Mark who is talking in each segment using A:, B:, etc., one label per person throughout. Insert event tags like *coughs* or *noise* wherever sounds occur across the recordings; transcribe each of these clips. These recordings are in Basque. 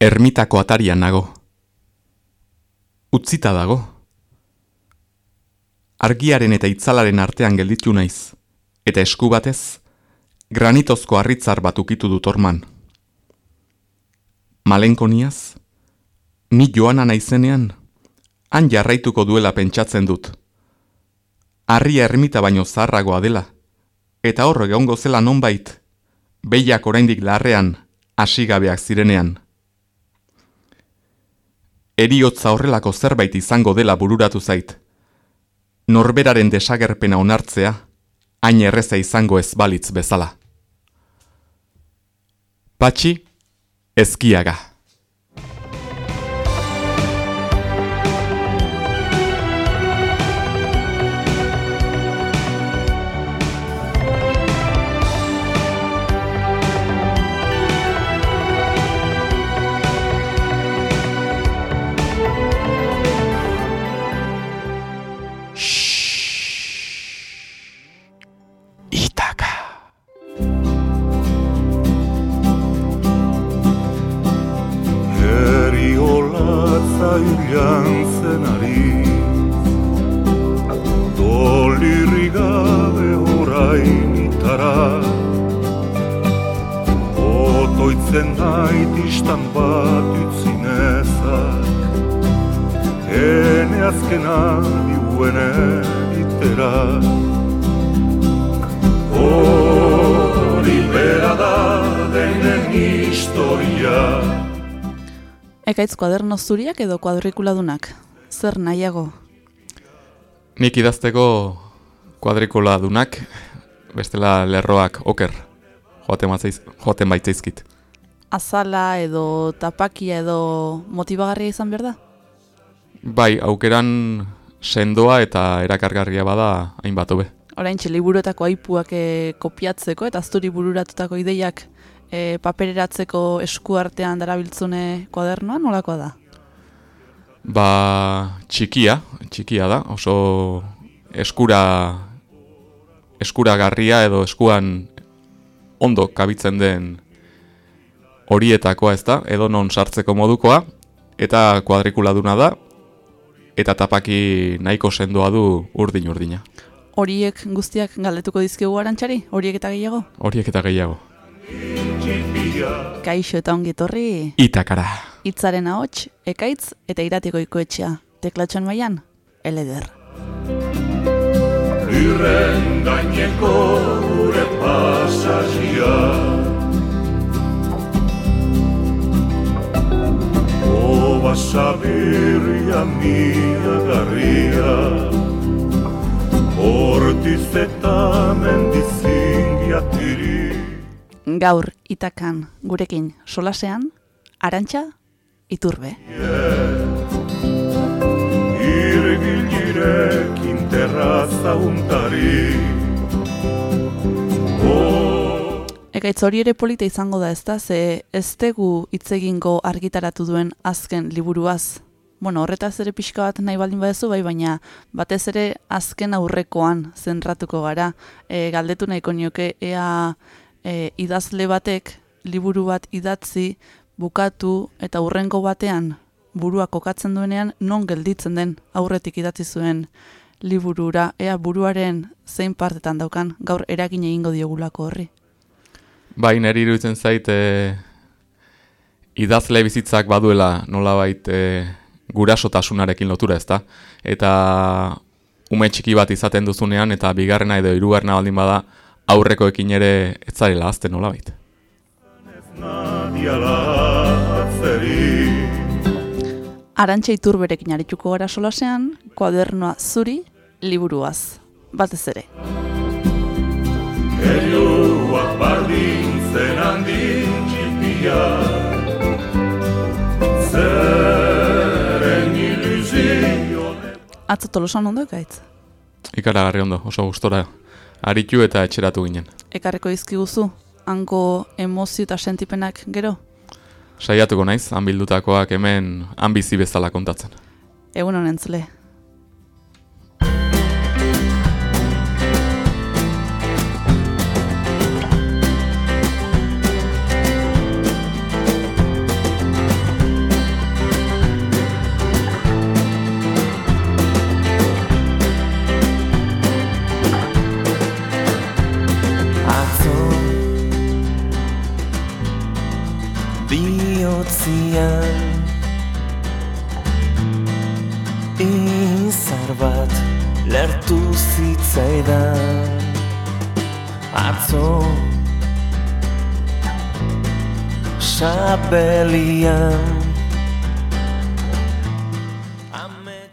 A: Ermitako atarian nago. Utzita dago. Argiaren eta itzalaren artean gelditu naiz, eta esku batez, granitozko harritzar bat ukitu dut orman. Malenkoniaz, ni joana naizenean, han jarraituko duela pentsatzen dut. Arria ermita baino zaharragoa dela, eta horro egongo zela nonbait, behiak oraindik larrean, asigabeak zirenean. Eriotza horrelako zerbait izango dela bururatu zait. Norberaren desagerpena onartzea, hain erreza izango ez balitz bezala. Patxi, ezkiaga.
B: Ekaitz kuaderno zuriak edo kuadrikuladunak? Zer nahiago?
A: Nik idazteko kuadrikuladunak, bestela lerroak oker, joaten, joaten baitzaizkit.
B: Azala edo tapakia edo motibagarria izan behar da?
A: Bai, aukeran sendoa eta erakargarria bada hainbat hobe.
B: Orain liburuetako aipuak e, kopiatzeko eta azturi bururatutako ideiak e, papereratzeko eskuartean darabiltzune kuadernoa nolakoa da?
A: Ba, txikia, txikia da, oso eskura eskuragarria edo eskuan ondo kabitzen den horietakoa ez da, edo non sartzeko modukoa, eta kuadrikuladuna da, eta tapaki nahiko sendoa du urdin-urdina.
B: Horiek guztiak galdetuko dizkigu arantxari? Horiek eta gehiago?
A: Horiek eta gehiago.
B: Kaixo eta ongi torri.
A: Itakara.
B: Itzaren ahots, ekaitz eta iratiko ikoetxea. Teklatxon maian, eleder. Irren gaineko gure pasazia Oba sabirria mia garria Hortiz eta mendizingia tiri gaur itakan gurekin solasean, arantxa iturbe. Irgilirekin terraza untari Ekaitz hori ere polita izango da ezta, ze ez tegu itzegingo argitaratu duen azken liburuaz. Bueno, horretaz ere pixka bat nahi baldin badezu, bai, baina batez ere azken aurrekoan zentratuko gara. E, galdetu nahiko nioke, ea e, idazle batek liburu bat idatzi bukatu eta hurrengo batean burua kokatzen duenean non gelditzen den aurretik idatzi zuen liburura ea buruaren zein partetan daukan gaur eragin egingo diogulako horri.
A: Bai, neri iruditzen zait e, idazle bizitzak baduela nolabait e, gurasotasunarekin lotura ezta eta ume txiki bat izaten duzunean eta bigarrena edo hirugarrena baldin bada aurrekoekin ere etzarela azten nola baita.
B: Arantxa iturberekin arituko gara solasean, kuadernoa zuri, liburuaz, batez ere. Erioak bardin zen handin txipia, zeren ilusio... Atzo tolosan ondo ekaitz?
A: Ikaragarri ondo, oso gustora aritu eta etxeratu ginen.
B: Ekarreko izkiguzu, hanko emozio eta sentipenak gero?
A: Saiatuko naiz, han bildutakoak hemen han bizi bezala kontatzen.
B: Egun honentzle.
C: Bihotzian Izar bat lertu zitzaidan Atzo Sabelian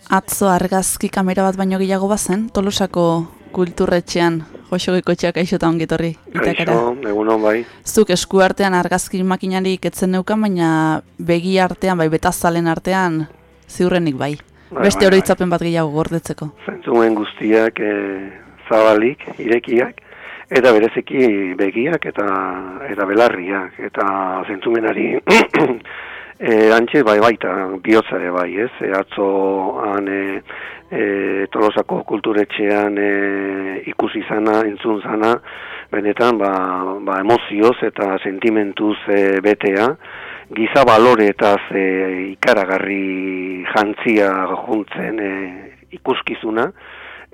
B: Atzo argazki kamera bat baino gehiago bazen, Tolosako kulturretxean, Joxo Goikotxeak aixota ongitorri.
D: Kaixo, egun hon bai.
B: Zuk esku artean argazki makinari etzen neukan, baina begi artean, bai betazalen artean, ziurrenik bai. bai Beste bai, bai. bat gehiago gordetzeko.
D: Zentzuen guztiak e, zabalik, irekiak, eta berezeki begiak eta eta belarriak, eta zentzumenari E, antxe, bai, baita, bihotza ere bai, ez? E, atzo, han, e, tolosako kulturetxean e, ikusi zana, entzun zana, benetan, ba, ba emozioz eta sentimentuz e, betea, giza balore eta e, ikaragarri jantzia juntzen e, ikuskizuna,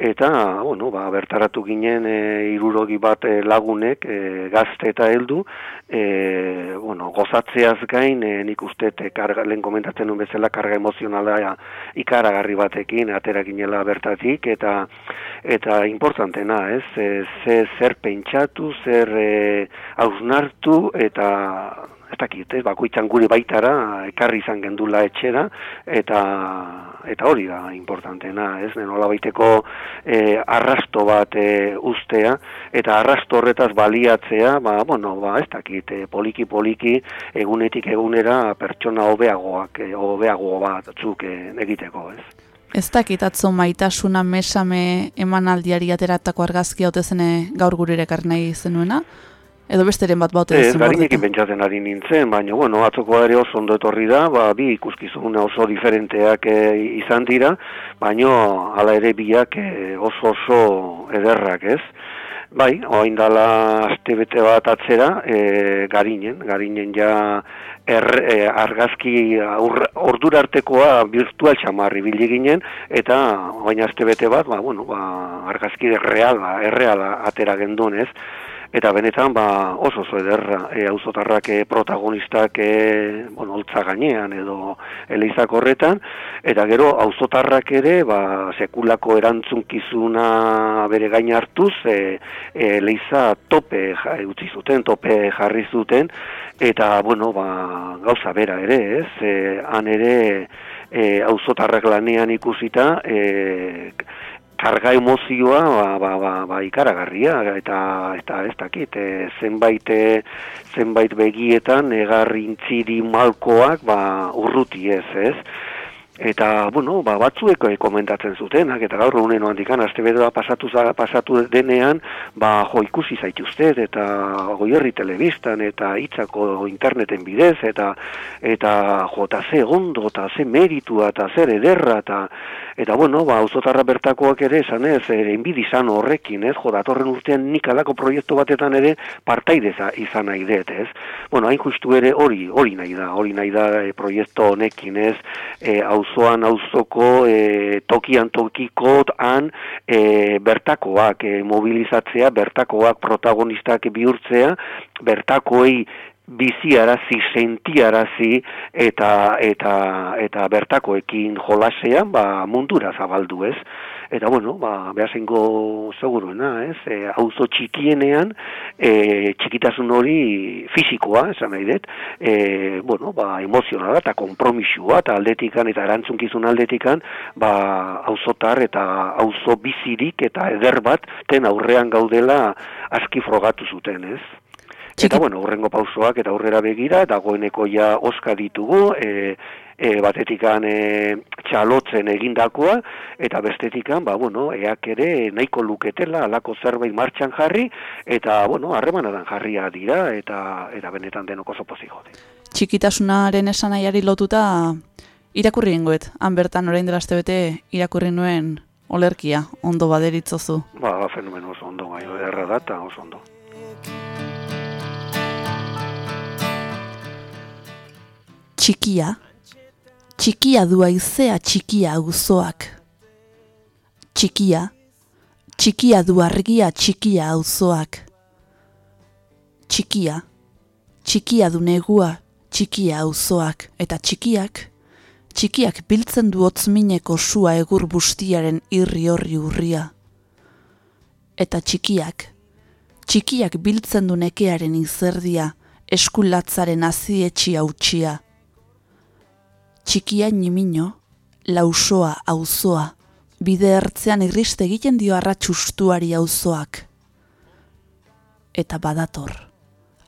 D: eta bueno, ba, bertaratu ginen e, irurogi bat e, lagunek e, gazte eta heldu. E, bueno, gozatzeaz gain e, nik uste e, karga, lehen komentatzen nuen bezala karga emozionala ikaragarri batekin atera ginela bertatik. Eta eta importantena ez? E, ze, zer pentsatu zer e, hausnartu eta ez dakit, ez, bakoitzan gure baitara ekarri izan gendula etxera eta eta hori da importantena, ez, nenola baiteko e, arrasto bat e, ustea eta arrasto horretaz baliatzea, ba, bueno, ba, ez dakit, e, poliki poliki egunetik egunera pertsona hobeagoak, hobeago bat zuk e, egiteko, ez.
B: Ez dakit atzo maitasuna mesame emanaldiari ateratako argazki haute zene gaur gurire nahi zenuena? Edo besteren bat baute
D: Ez, garinekin pentsatzen ari nintzen, baina, bueno, atzoko ere oso ondo etorri da, ba, bi ikuskizun oso diferenteak e, izan dira, baina hala ere biak e, oso oso ederrak, ez? Bai, oain dala azte bete bat atzera, e, garinen, garinen ja er, e, argazki ordura artekoa virtual txamarri bildi ginen, eta oain azte bete bat, ba, bueno, ba, argazki reala, erreala atera gendun, ez? Eta benetan ba, oso oso ederra e, auzotarrak e, protagonistak e, bueno, oltza gainean edo eleizak horretan. Eta gero auzotarrak ere ba, sekulako erantzunkizuna bere gain hartuz e, e, eleiza tope ja, utzi zuten, tope jarri zuten. Eta bueno, ba, gauza bera ere ez, e, han ere e, auzotarrak lanean ikusita e, karga emozioa ba, ba, ba, ba ikaragarria eta eta ez dakit e, zenbait e, zenbait begietan egarrintziri malkoak ba urruti ez ez eta bueno, ba, batzuek eh, komentatzen zutenak, eta gaur honen handikan aste pasatu, pasatu denean, ba, jo ikusi zaituztet, eta goierri telebistan, eta hitzako interneten bidez, eta eta jo, eta ze ondo, eta ze meritua, eta zer ederra, eta eta bueno, ba, auzotarra bertakoak ere, esan ez, ere inbidizan horrekin, ez, jo, datorren urtean nik alako proiektu batetan ere partaideza izan nahi dut, ez. Bueno, hain justu ere hori, hori nahi da, hori nahi da e, proiektu honekin, ez, e, auzoan auzoko e, tokian tokiko han e, bertakoak e, mobilizatzea, bertakoak protagonistak bihurtzea, bertakoei biziarazi, sentiarazi eta eta eta bertakoekin jolasean ba mundura zabaldu, ez? Eta bueno, ba behasengo seguruena, ez? E, auzo txikienean e, txikitasun hori fisikoa, esan nahi dut. E, bueno, ba emozionala eta konpromisua eta aldetikan eta erantzunkizun aldetikan, ba auzotar eta auzo bizirik eta eder bat ten aurrean gaudela aski frogatu zuten, ez? Eta bueno, urrengo pausoak eta aurrera begira, dagoeneko ja oska ditugu, e, e, batetikan e, txalotzen egindakoa, eta bestetikan, ba, bueno, eak ere nahiko luketela alako zerbait martxan jarri, eta, bueno, harremanadan jarria dira, eta eta benetan denoko zopozi jode.
B: Txikitasunaren esanaiari lotuta, irakurri ingoet, han bertan orain dela bete irakurri nuen olerkia, ondo baderitzozu.
D: Ba, fenomen oso ondo, gai, erra data oso ondo.
B: Txikia, txikia du aizea txikia auzoak. Txikia, txikia du argia txikia auzoak. Txikia, txikia du negua txikia auzoak eta txikiak, txikiak biltzen du otzmineko sua egur bustiaren irri horri urria. Eta txikiak, txikiak biltzen du nekearen izerdia, eskulatzaren azietxi hautsia. Txikia nimino, lausoa auzoa, bide ertzean irriste egiten dio arratsustuari auzoak. Eta badator,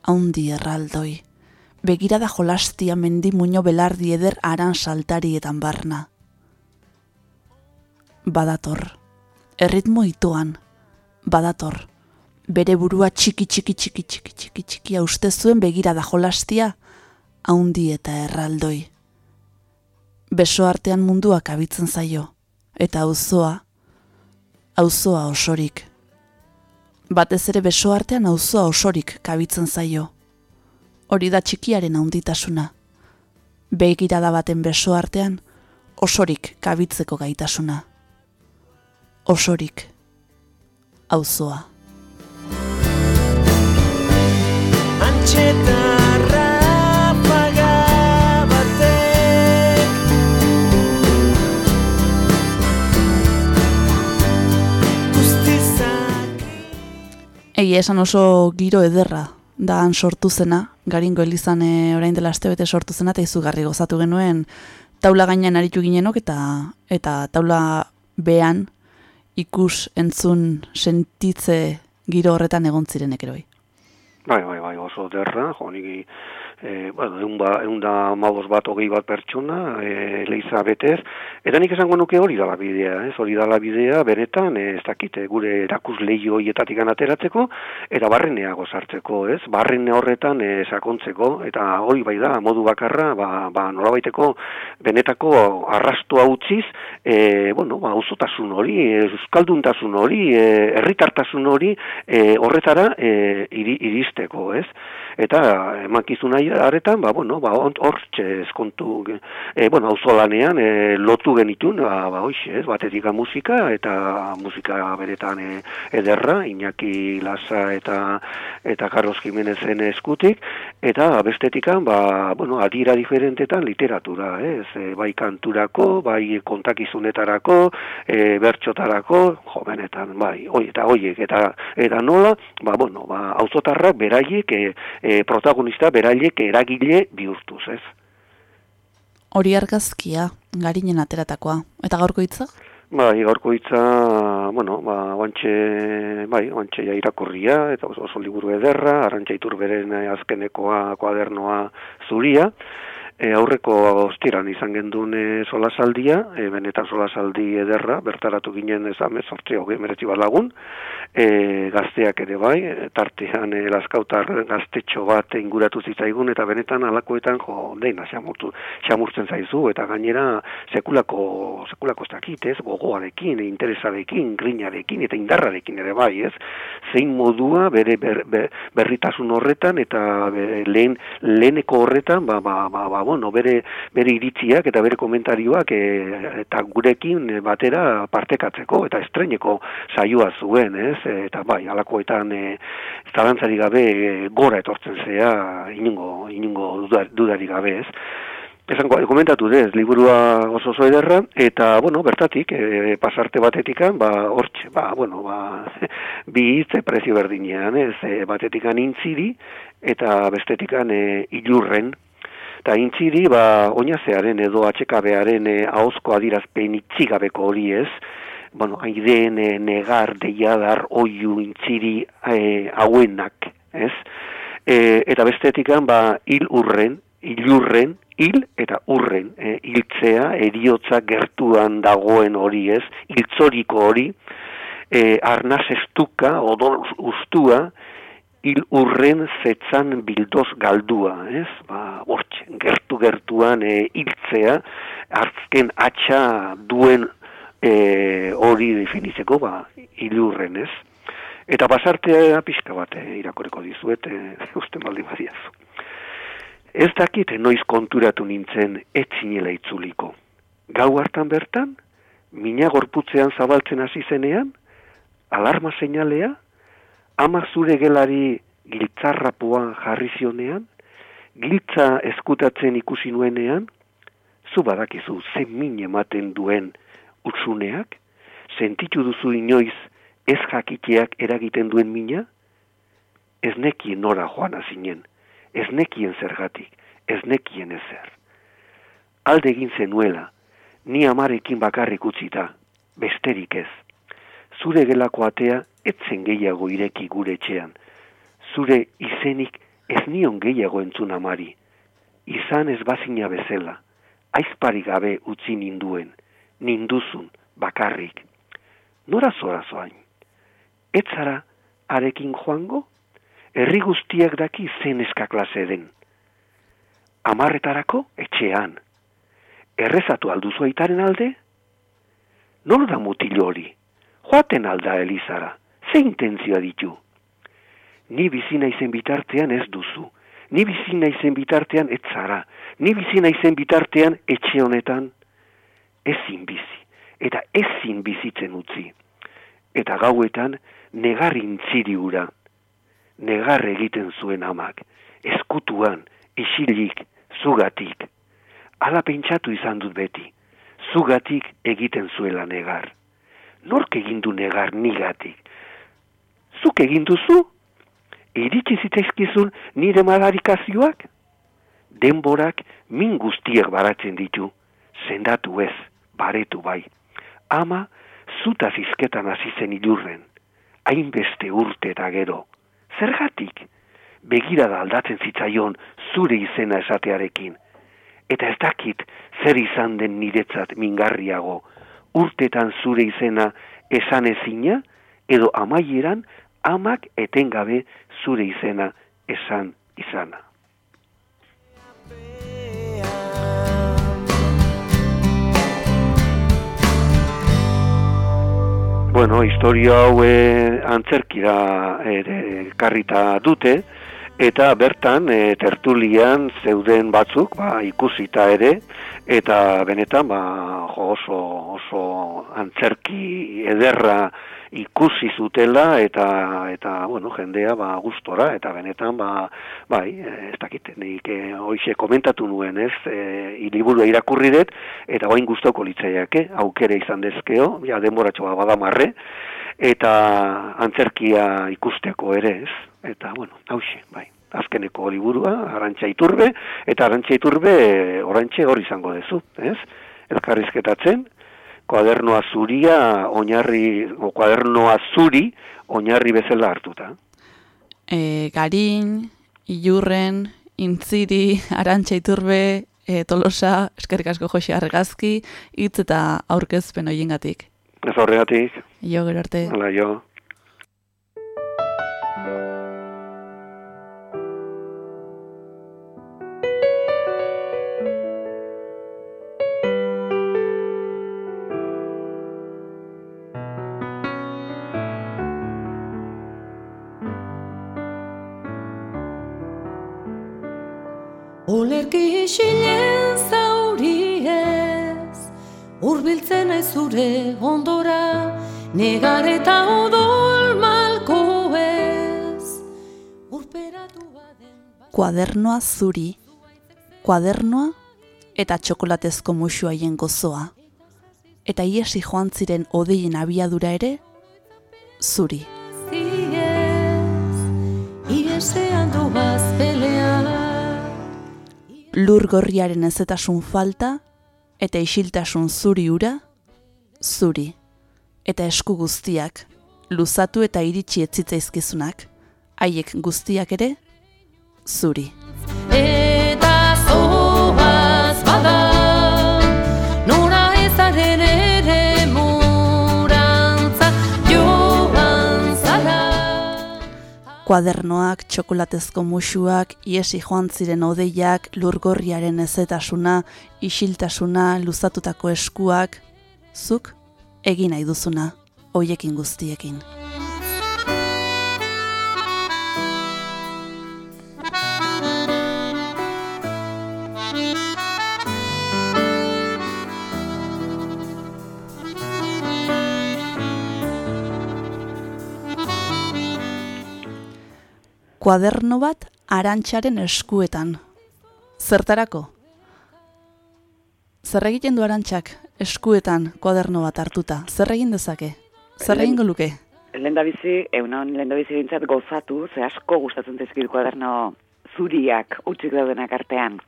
B: haundi erraldoi, begirada jolastia mendi muño belardi eder aran saltarietan barna. Badator, erritmo itoan, badator, bere burua txiki txiki txiki txiki txiki txiki uste zuen begirada jolastia, haundi eta erraldoi. Beso artean munduak abitzen zaio, eta auzoa, auzoa osorik. Batez ere beso artean auzoa osorik kabitzen zaio. Hori da txikiaren handitasuna. Begirada baten beso artean osorik kabitzeko gaitasuna. Osorik. Auzoa.
C: Antxeta
B: Egia esan oso giro ederra da han sortu zena, garingo elizan e, orain dela aste bete sortu zena, eta izugarri gozatu genuen taula gainean aritu ginenok, eta, eta taula behan ikus entzun sentitze giro horretan egon zirenek eroi.
D: Bai, bai, bai, oso derra, jo, niki, e, bueno, egun, ba, egun da mabos bat, hogei bat pertsona, e, leiza betez, eta nik esango nuke hori dala bidea, ez, hori dala bidea, benetan, e, ez dakite, gure erakus lehio hietatik ateratzeko, eta barrenea gozartzeko, ez, barrene horretan e, sakontzeko, eta hori bai da, modu bakarra, ba, ba nolabaiteko benetako arrastua utziz, e, bueno, ba, auzotasun hori, e, euskalduntasun hori, e, herritartasun hori, e, horretara e, iri, iristeko, ez? Eta emankizuna aretan, ba, bueno, ba, hor eskontu, e, bueno, auzolanean e, lotu genitun, ba, ba hoxe, ez, batetik musika, eta musika beretan e, ederra, Iñaki Lasa eta eta Carlos Jimenezen eskutik, eta bestetikan, ba, bueno, adira diferentetan literatura, ez, e, bai kanturako, bai kontakizunetarako, e, bertxotarako, jo, benetan, bai, oi, eta hoiek, eta, eta nola, ba, bueno, ba, auzotarrak beraiek, e, e, protagonista beraiek eragile bihurtuz, ez?
B: Hori argazkia, garinen ateratakoa. Eta gaurko hitza?
D: Bai, gaurko hitza, bueno, ba, oantxe, bai, oantxe ja irakurria, eta oso, oso liburu ederra, arantxa iturberen azkenekoa, kuadernoa zuria, E, aurreko ostiran izan gendun e, solasaldia, e, benetan solasaldi ederra, bertaratu ginen ezame, sortzi hogei meretzi balagun, e, gazteak ere bai, e, tartean e, laskautar gaztetxo bat inguratu zitzaigun, eta benetan alakoetan, jo, deina, xamurtu, xamurtzen zaizu, eta gainera sekulako, sekulako ez ez, gogoarekin, interesarekin, grinarekin, eta indarrarekin ere bai, ez, zein modua bere ber, ber, berritasun horretan, eta bere, lehen, leheneko horretan, ba, ba, ba, ba bueno, bere, bere iritziak eta bere komentarioak e, eta gurekin batera partekatzeko eta estreneko saioa zuen, ez? Eta bai, alakoetan e, zalantzari gabe e, gora etortzen zea inungo, inungo dudari gabe, ez? Esan komentatu dez, liburua oso oso ederra, eta, bueno, bertatik, e, pasarte batetikan, ba, hortxe, ba, bueno, ba, *laughs* bi hitze prezio berdinean, ez, batetikan intziri, eta bestetikan e, ilurren, eta intziri, ba, oinazearen edo atxekabearen e, ahozko adirazpen itzigabeko hori ez, bueno, aideen e, negar, deiadar, oiu, intziri e, hauenak, ez? E, eta bestetikan, ba, hil urren, hilurren, hil eta urren, e, hiltzea, eriotza gertuan dagoen hori ez, hiltzoriko hori, e, arnaz estuka, odol ustua, hil urren zetzan bildoz galdua, ez? Ba, bortxe, gertu gertuan e, hiltzea, hartzken atxa duen e, hori definitzeko, ba, hil urren, ez? Eta pasartea pixka bat e, irakoreko dizuet, e, *laughs* uste maldi badiazu. Ez dakit noiz konturatu nintzen etzinela itzuliko. Gau hartan bertan, mina gorputzean zabaltzen hasi zenean, alarma seinalea, ama zure gelari giltzarrapuan jarri zionean, glitza eskutatzen ikusi nuenean, zu badakizu zen min ematen duen utsuneak, sentitu duzu inoiz ez jakiteak eragiten duen mina, ez nekien nora joan zinen, ez nekien zergatik, ez nekien ezer. Alde egin zenuela, ni amarekin bakarrik utzita, besterik ez. Zure gelako atea etzen gehiago ireki gure etxean. Zure izenik ez nion gehiago entzun amari. Izan ez bazina bezela, aizpari gabe utzi ninduen, ninduzun, bakarrik. Nora zora zoain? Etzara arekin joango? Herri guztiak daki zen eskaklase den. Amarretarako etxean. Errezatu alduzu aitaren alde? Nor da mutilo hori? Joaten alda Elizara. Ze intentzioa ditu? Ni bizina izen bitartean ez duzu. Ni bizina izen bitartean ez zara. Ni bizina izen bitartean etxe honetan ezin bizi. Eta ezin bizitzen utzi. Eta gauetan negar intziri ura. Negar egiten zuen amak. Eskutuan, isilik, zugatik. Ala pentsatu izan dut beti. Zugatik egiten zuela negar. Nork egin du negar nigatik? Zuk egin duzu? Iritsi zitezkizun nire madarikazioak? Denborak min guztiak baratzen ditu, sendatu ez, baretu bai. Ama, zuta zizketan hasi zen ilurren, hainbeste urte eta gero. Zergatik? Begira da aldatzen zitzaion zure izena esatearekin. Eta ez dakit zer izan den niretzat mingarriago, urtetan zure izena esan ezina, edo amaieran amak etengabe zure izena esan izana. Bueno, historia hau eh, antzerkira ere karrita dute, eta bertan e, tertulian zeuden batzuk ba, ikusita ere, eta benetan ba, jo, oso, oso antzerki ederra ikusi zutela eta eta bueno, jendea ba gustora eta benetan ba bai, ez dakit, nik e, hoize komentatu nuen, ez? Eh iliburua irakurri dut eta orain gustoko litzaiake, aukera izan dezkeo, ja denboratxo bada marre eta antzerkia ikusteko ere, ez? Eta bueno, hauxe, bai azkeneko liburua, arantxa iturbe, eta arantxa iturbe orantxe hori izango dezu, ez? Elkarrizketatzen, kuadernoa zuria oinarri o kuadernoa zuri oinarri bezala hartuta.
B: E, garin, ilurren, intziri, *laughs* arantxa iturbe, e, tolosa, eskerrik asko Jose Argazki, hitz eta aurkezpen hoiengatik.
D: Ez horregatik.
B: Jo, gero arte.
D: Hala, jo.
E: Isilen zauri ez, urbiltzen ez zure ondora, negar eta odol malko ez, urperatu baden...
B: Kuadernoa zuri, kuadernoa eta txokolatezko musua hien gozoa. Eta iesi joan ziren odeien abiadura ere, zuri.
E: Iesean pelean,
B: lur gorriaren ezetasun falta eta isiltasun zuri ura, zuri. Eta esku guztiak, luzatu eta iritsi etzitzaizkizunak, haiek guztiak ere, zuri.
E: eta
B: Kuadernoak, txokolatezko musuak, iesi joan ziren odeiak, lurgorriaren ezetasuna, isiltasuna, luzatutako eskuak, zuk egin nahi duzuna, hoiekin guztiekin. Kuaderno bat arantxaren eskuetan, Zertarako? Zer egiten du arantxak eskuetan kuaderno bat hartuta? Zer egin dezake? Zer
F: Lehen-
B: egingo luke?
F: Lehen da bizi, egunon, lehen da bizi bintzat gozatu, ze asko gustatzen zaizkit kuaderno zuriak, utzik daudenak artean.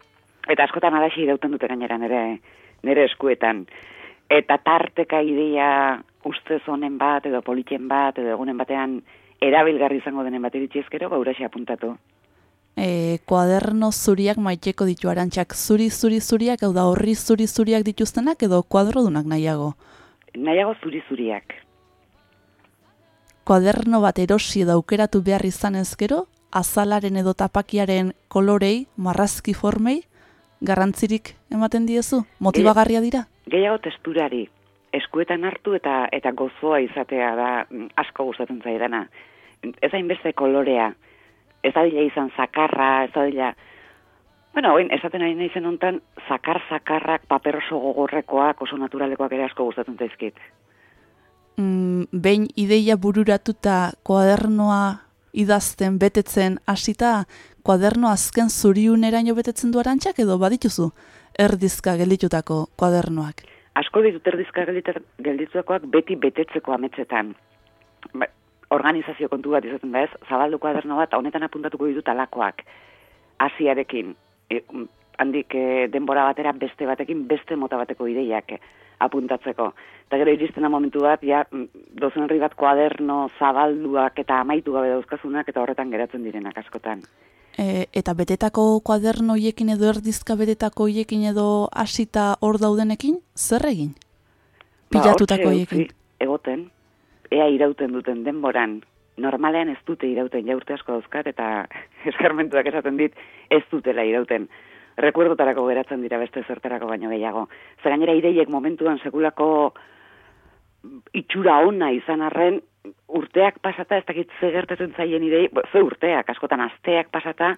F: Eta askotan alaxi irauten dute gainera nere, nere eskuetan. Eta tarteka ideia ustez honen bat, edo politxen bat, edo egunen batean erabilgarri izango denen bat iritsi ezkero, gauraxe apuntatu.
B: E, kuaderno zuriak maiteko ditu arantxak zuri zuri zuriak, hau da horri zuri zuriak dituztenak edo kuadrodunak nahiago.
F: Nahiago zuri-zuriak.
B: Kuaderno bat erosi edo aukeratu behar izan ezkero, azalaren edo tapakiaren kolorei, marrazki formei, garrantzirik ematen diezu? Motibagarria dira?
F: Gehiago testurari, eskuetan hartu eta eta gozoa izatea da mm, asko gustatzen zaidana. Ez hainbeste kolorea, ez dadila izan zakarra, ez dadila... Bueno, oin, esaten ari nahi zen hontan, zakar-zakarrak, paper oso gogorrekoak, oso naturalekoak ere asko gustatzen zaizkit.
B: mm, behin ideia bururatuta kuadernoa idazten, betetzen, hasita kuaderno azken zuriuneraino betetzen du arantxak edo badituzu erdizka gelditutako kuadernoak.
F: Asko ditut erdizka gelditutakoak beti betetzeko ametsetan. Ba, organizazio kontu bat izaten da ez, zabaldu kuaderno bat, honetan apuntatuko ditut alakoak. Asiarekin, e, mm, handik e, denbora batera beste batekin, beste mota bateko ideiak apuntatzeko. Eta gero iristen da momentu bat, ja, mm, dozen herri bat kuaderno zabalduak eta amaitu gabe dauzkazunak eta horretan geratzen direnak askotan.
B: E, eta betetako kuaderno hoiekin edo erdizka betetako hoiekin edo hasita hor daudenekin, zer egin? Pilatutako
F: Ba, hortxe
B: hoiekin.
F: utzi, Egoten, ea irauten duten denboran, normalean ez dute irauten, ja urte asko dauzkat, eta *laughs* eskarmentuak esaten dit, ez dutela irauten. Rekuerdotarako geratzen dira beste zertarako baino gehiago. Zer gainera ideiek momentuan sekulako itxura ona izan arren, urteak pasata, ez dakit ze gertatzen zaien idei, ze urteak, askotan asteak pasata,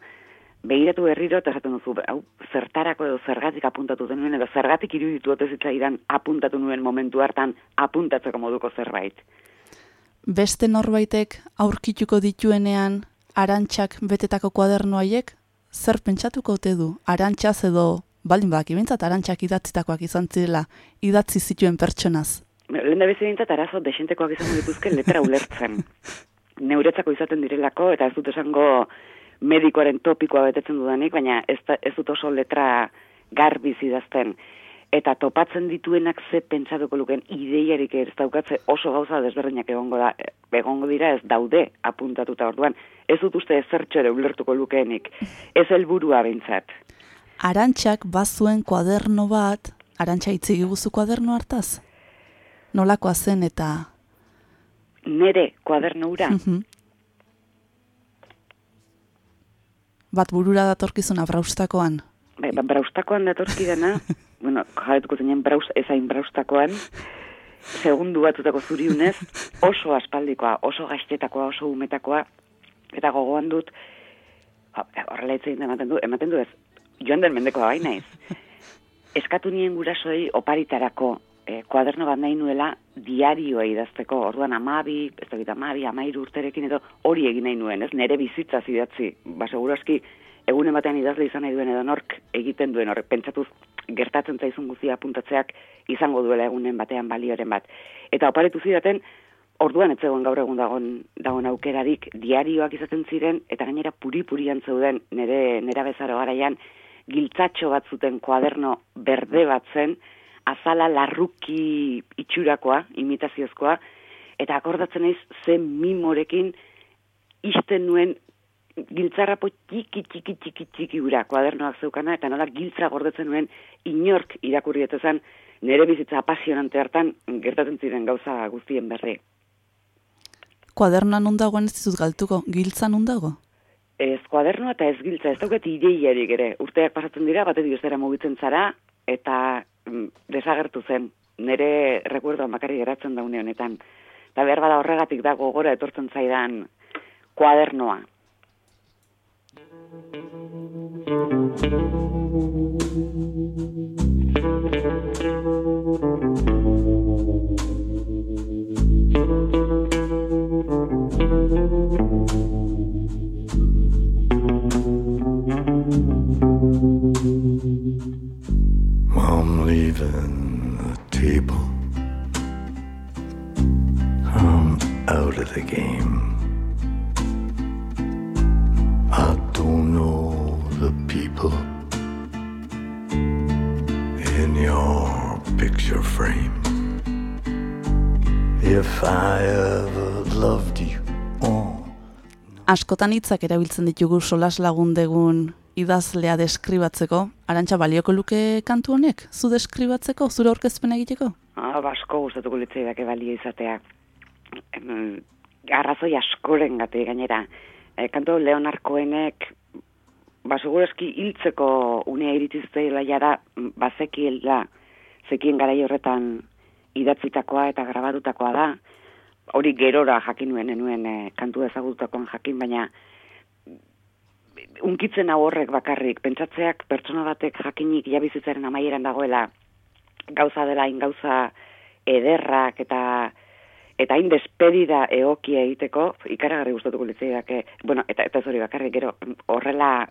F: behiratu berriro eta esaten duzu, hau, zertarako edo zergatik apuntatu denuen, edo zergatik iruditu ote zitzaidan apuntatu nuen momentu hartan apuntatzeko moduko zerbait.
B: Beste norbaitek aurkituko dituenean arantxak betetako kuaderno haiek, zer pentsatuko ote du? Arantxaz edo, baldin bak, ibintzat arantxak idatzitakoak izan zirela, idatzi zituen pertsonaz.
F: Lehen da bezintzat arazo desentekoak izango dituzke letra ulertzen. Neuretzako izaten direlako, eta ez dut esango medikoaren topikoa betetzen dudanik, baina ez, da, ez dut oso letra garbiz idazten. Eta topatzen dituenak ze pentsatuko luken ideiarik ez daukatze oso gauza desberdinak egongo, da, egongo dira ez daude apuntatuta orduan. Ez dut uste ezertxo ere ulertuko lukeenik. Ez helburua behintzat.
B: Arantxak bazuen kuaderno bat, arantxa hitz guzu kuaderno hartaz? Nolakoa zen eta...
F: Nere kuaderno ura,
B: Mhm. Bat burura datorkizuna braustakoan.
F: Bai, ba, braustakoan datorki dena, *laughs* bueno, jarretuko zinen braus, ezain braustakoan, segundu batutako zuriunez, oso aspaldikoa, oso gaztetakoa, oso umetakoa, eta gogoan dut, horrela hitz egin ematen du, ematen du ez, joan den mendekoa bai naiz. *laughs* Eskatu nien gurasoei oparitarako eh, kuaderno bat nahi nuela diarioa idazteko, orduan amabi, ez dakit amabi, amairu urterekin edo hori egin nahi nuen, ez? Nere bizitza idatzi, ba segurazki egunen batean idazle izan nahi duen edo nork egiten duen horrek pentsatuz gertatzen zaizun guztia apuntatzeak izango duela egunen batean balioren bat. Eta oparitu zidaten, orduan ez zegoen gaur egun dagon, dagon aukerarik diarioak izaten ziren, eta gainera puri-purian zeuden nere, nera bezaro garaian, giltzatxo bat zuten kuaderno berde bat zen, azala larruki itxurakoa, imitaziozkoa, eta akordatzen naiz ze mimorekin isten nuen giltzarrapo txiki, txiki, txiki, txiki ura kuadernoak zeukana, eta nola giltza gordetzen nuen inork irakurri zen nire bizitza apasionante hartan gertatzen ziren gauza guztien berri.
B: Kuadernoan undagoen ez dizut galtuko, giltzan undago?
F: Ez kuadernoa eta ez giltza, ez daukat ideiarik ere. Urteak pasatzen dira, batetik bestera mugitzen zara, eta desagertu zen. Nere rekuerdoan bakarri geratzen daune honetan. Eta behar bada horregatik da gogora etortzen zaidan kuadernoa.
G: Table. I'm out of the game. I don't know the people in your picture frame. If I ever loved you, oh.
B: Askotan hitzak erabiltzen ditugu solas lagundegun idazlea deskribatzeko, arantxa balioko luke kantu honek, zu deskribatzeko, zure aurkezpena egiteko?
F: Ah, basko gustatuko litzaidake balio izatea. Arrazoi askoren gati gainera. E, kanto Leonarkoenek ba segurazki hiltzeko unea iritsi zitzaiola jara bazekiela zekien garai horretan idatzitakoa eta grabatutakoa da. Hori gerora jakin nuen enuen e, kantu ezagututakoan jakin, baina unkitzen hau horrek bakarrik, pentsatzeak pertsona batek jakinik ja bizitzaren amaieran dagoela gauza dela hain gauza ederrak eta eta hain despedida egokia egiteko ikaragarri gustatuko litzaidake. Bueno, eta eta hori bakarrik gero horrela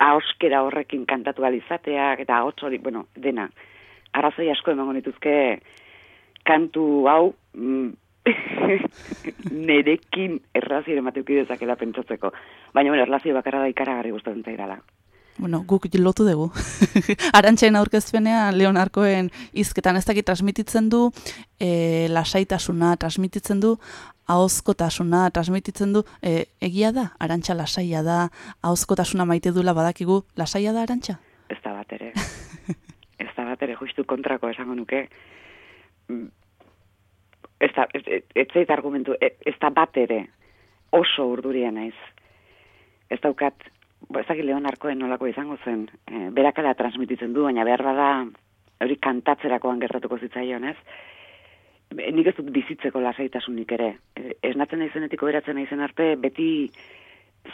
F: ahoskera horrekin kantatu ahal izateak eta ahots hori, bueno, dena. Arrazoi asko emango nituzke kantu hau mm, *laughs* nerekin erlazio emateuk dezakela pentsatzeko. Baina, bueno, erlazio bakarra da ikaragarri gustatzen zaidala.
B: Bueno, guk lotu dugu. *laughs* Arantxen aurkezpenean Leonarkoen hizketan ez dakit transmititzen du e, lasaitasuna, transmititzen du ahozkotasuna, transmititzen du e, egia da, arantxa lasaia da, ahozkotasuna maite dula badakigu, lasaia da arantxa?
F: Ez da bat ere. ez da bat ere, justu kontrako esango nuke. Ez da, ez, ez, ez zait argumentu, e- ez da bat ere oso urduria naiz. Ez daukat, bo, ez dakit Leonarkoen nolako izango zen, e, berakala transmititzen du, baina behar bada hori kantatzerakoan gertatuko zitzaion, ez? Nik ez dut bizitzeko lasaitasunik ere. E, Esnatzen naizenetik oberatzen naizen arte, beti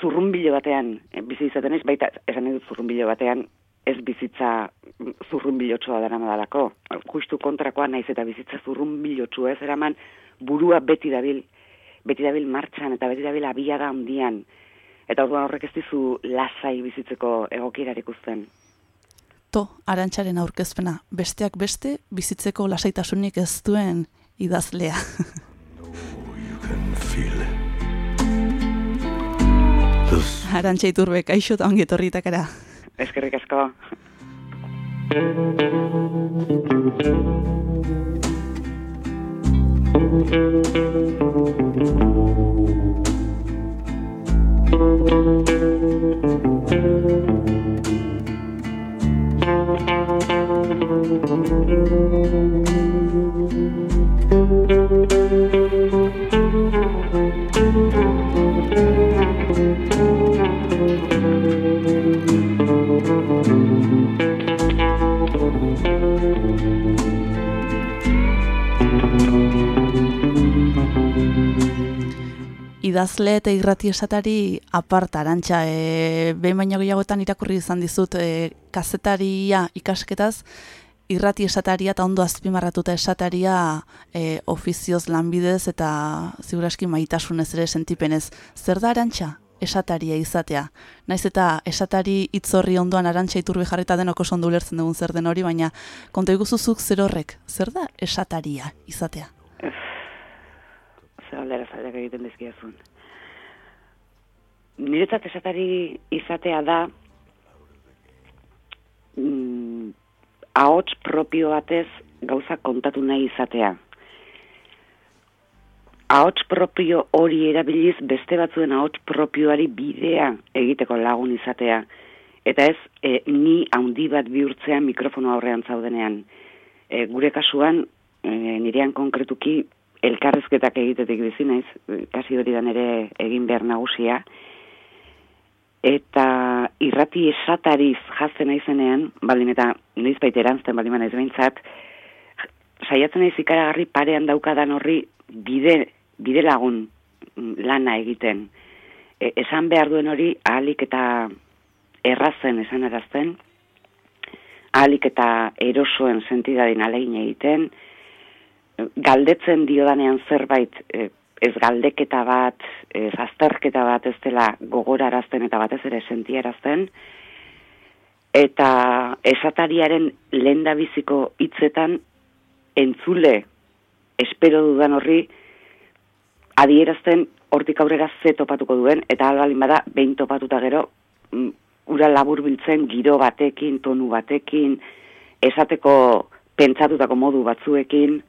F: zurrunbilo batean e, bizi izaten naiz, baita esan nahi dut zurrunbilo batean ez bizitza mm, zurrunbilotsua dara madalako. Justu kontrakoa naiz eta bizitza zurrunbilotsu ez eraman burua beti dabil, beti dabil martxan eta beti dabil abiada handian. Eta orduan horrek ez dizu lasai bizitzeko egokirarik ikusten.
B: To, arantxaren aurkezpena, besteak beste, bizitzeko lasaitasunik ez duen idazlea. *laughs* Arantxa iturbe, kaixo eta ongi etorritakara.
F: Eskerrik asko.
B: Idazle eta irrati esatari apart arantxa, e, behin baino gehiagotan irakurri izan dizut e, kazetaria ikasketaz, irrati esataria eta ondo azpimarratuta esataria e, ofizioz lanbidez eta ziuraski maitasunez ere sentipenez. Zer da arantxa? esataria izatea. Naiz eta esatari hitzorri ondoan arantxa iturbe jarrita denok oso ondo ulertzen dugun zer den hori, baina konta iguzuzuk zer horrek, zer da esataria izatea?
F: Zer aldera zailak egiten dizkiazun. Niretzat esatari izatea da mm, ahots propio batez gauza kontatu nahi izatea. Ahots propio hori erabiliz beste batzuen ahots propioari bidea egiteko lagun izatea. Eta ez e, ni handi bat bihurtzea mikrofono aurrean zaudenean. E, gure kasuan, e, nirean konkretuki elkarrezketak egitetik bizi naiz, kasi hori da nere egin behar nagusia, eta irrati esatariz jazten naizenean, baldin eta noiz baita erantzten baldin naiz behintzat, saiatzen naiz ikaragarri parean daukadan horri bide, bide lagun lana egiten. E, esan behar duen hori ahalik eta errazen esan erazten, ahalik eta erosoen sentidadin alegin egiten, galdetzen diodanean zerbait e, ez galdeketa bat, ez azterketa bat ez dela gogorarazten eta batez ere sentiarazten, eta esatariaren lehendabiziko hitzetan entzule espero dudan horri adierazten hortik aurrera ze topatuko duen, eta albalin bada, behin topatuta gero, mm, ura labur biltzen giro batekin, tonu batekin, esateko pentsatutako modu batzuekin,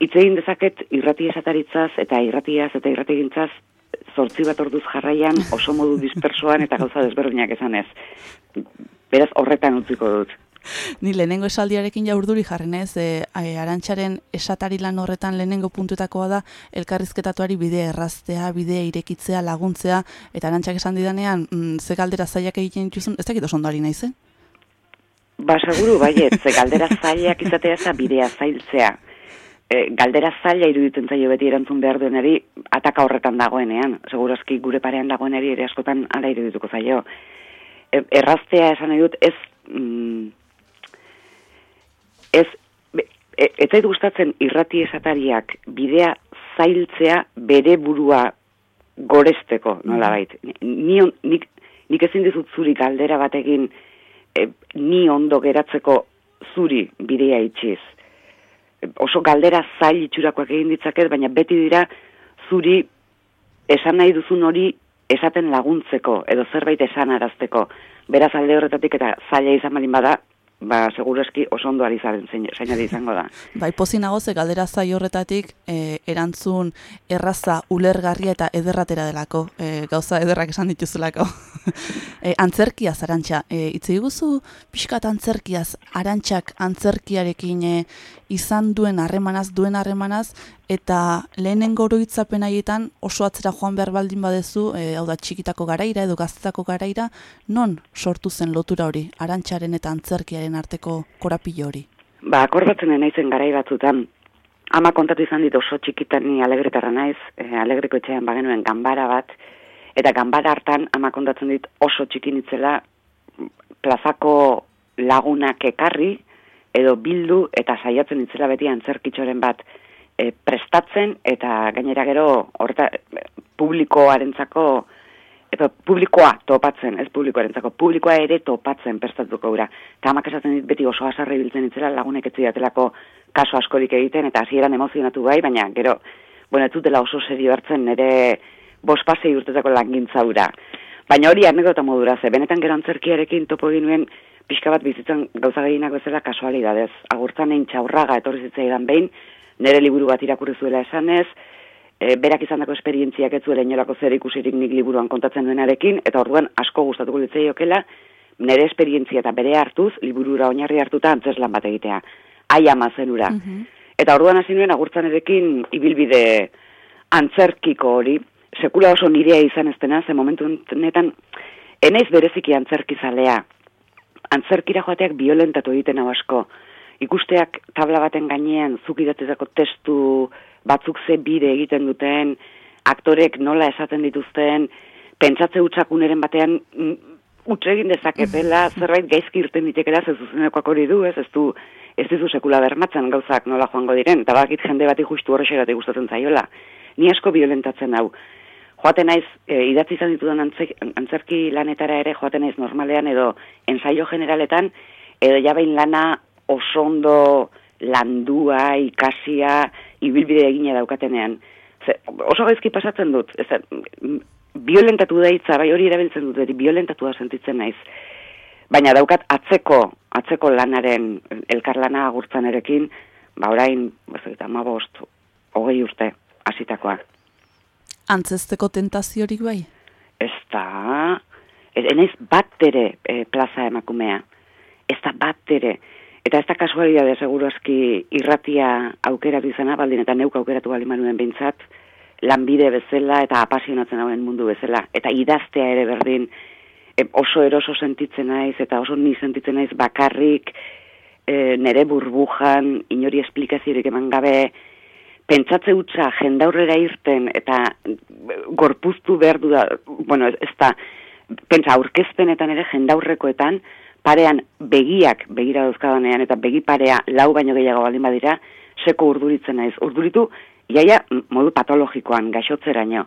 F: hitz egin dezaket irrati esataritzaz eta irratiaz eta irratigintzaz zortzi bat orduz jarraian oso modu dispersoan eta gauza desberdinak esanez. Beraz horretan utziko dut.
B: Ni lehenengo esaldiarekin ja urduri jarri nez, e, e, arantxaren esatari lan horretan lehenengo puntuetakoa da elkarrizketatuari bidea erraztea, bidea irekitzea, laguntzea, eta arantxak esan didanean, mm, ze galdera zaiak egiten dituzun, ez dakit oso ondo ari naiz, eh?
F: Ba, seguru, baiet, ze galdera zailak izatea za bidea zailtzea. E, galdera zaila iruditzen zaio beti erantzun behar duenari, ataka horretan dagoenean. Segurazki gure parean dagoenari ere askotan ala irudituko zaio. E, erraztea esan nahi dut, ez... Mm, ez e, ez zait gustatzen irrati esatariak bidea zailtzea bere burua goresteko, nola bait. Ni, on- nik, nik ezin dizut zuri galdera batekin e, ni ondo geratzeko zuri bidea itxiz. E, oso galdera zail itxurakoak egin ditzaket, baina beti dira zuri esan nahi duzun hori esaten laguntzeko, edo zerbait esan arazteko. Beraz alde horretatik eta zaila izan balin bada, ba, segurazki oso ondo ari zaren zainari izango da. *laughs*
B: Bai, pozi nago ze galdera zai horretatik e, erantzun erraza, ulergarria eta ederratera delako, e, gauza ederrak esan dituzulako. *laughs* e, antzerkiaz, arantxa, e, itzi diguzu pixkat antzerkiaz, arantxak antzerkiarekin e, izan duen harremanaz, duen harremanaz, eta lehenengo oroitzapen haietan oso atzera joan behar baldin badezu, e, hau da txikitako garaira edo gaztetako garaira, non sortu zen lotura hori, arantxaren eta antzerkiaren arteko korapilo hori?
F: Ba, akordatzen naizen garai batzutan, ama kontatu izan dit oso txikitan ni alegretarra naiz, e, alegreko etxean bagenuen ganbara bat, eta ganbara hartan ama kontatzen dit oso txikin itzela plazako lagunak ekarri, edo bildu eta saiatzen itzela beti antzerkitxoren bat e, prestatzen, eta gainera gero horta publikoarentzako eta publikoa topatzen, ez publikoarentzako, publikoa ere topatzen prestatuko gura. Eta amak esaten dit beti oso asarri biltzen itzela lagunek ez zidatelako kaso askorik egiten, eta hasieran emozionatu bai, baina gero, bueno, ez dutela oso serio hartzen nire bospasei urtetako langintza hura. Baina hori anekdota modura, ze benetan gero antzerkiarekin topo egin nuen pixka bat bizitzen gauza gehienak bezala kasualidadez. Agurtzan egin txaurraga etorri zitzaidan behin, nire liburu bat irakurri zuela esanez, e, berak izandako esperientziak ez zuela inolako zer ikusirik nik liburuan kontatzen duenarekin, eta orduan asko gustatuko litzaiokela, nire esperientzia eta bere hartuz, liburura oinarri hartuta antzeslan bat egitea. Ai ama zenura. Eta orduan hasi nuen agurtzanerekin ibilbide antzerkiko hori, sekula oso nirea izan ez dena, ze momentu honetan, enaiz bereziki antzerkizalea. Antzerkira joateak violentatu egiten hau asko. Ikusteak tabla baten gainean zuk idatzezako testu batzuk ze bide egiten duten, aktorek nola esaten dituzten, pentsatze utxakuneren batean mm, utxe egin dezaketela, zerbait gaizki irten ditekela, ze zuzenekoak hori du, ez, ez du, ez dizu sekula bermatzen gauzak nola joango diren, eta bakit jende bati justu horrexegatik gustatzen zaiola. Ni asko violentatzen hau. Joaten naiz, e, idatzi izan ditudan antzek, antzerki lanetara ere, joaten naiz normalean edo ensaio generaletan, edo jabein lana oso ondo landua, ikasia, ibilbide egina daukatenean. Ze, oso gaizki pasatzen dut, ez, violentatu da hitza, bai hori erabiltzen dut, eri violentatua sentitzen naiz. Baina daukat atzeko, atzeko lanaren, elkarlana agurtzanerekin, ba orain, ez ama bost, hogei urte, hasitakoa.
B: Antzesteko tentaziorik bai?
F: Ez da, ez enaiz bat ere e, plaza emakumea. Ez da bat ere. Eta ez da kasualidade seguru aski irratia aukeratu izana, baldin eta neuk aukeratu bali manuen bintzat, lanbide bezala eta apasionatzen hauen mundu bezala. Eta idaztea ere berdin e, oso eroso sentitzen naiz eta oso ni sentitzen naiz bakarrik e, nere burbujan, inori esplikaziorik eman gabe, pentsatze hutsa jendaurrera irten eta gorpuztu behar du da, bueno, ez, da, pentsa aurkezpenetan ere jendaurrekoetan, parean begiak begira dauzkadanean eta begi parea lau baino gehiago baldin badira, seko urduritzen naiz. Urduritu, iaia modu patologikoan, gaixotzeraino.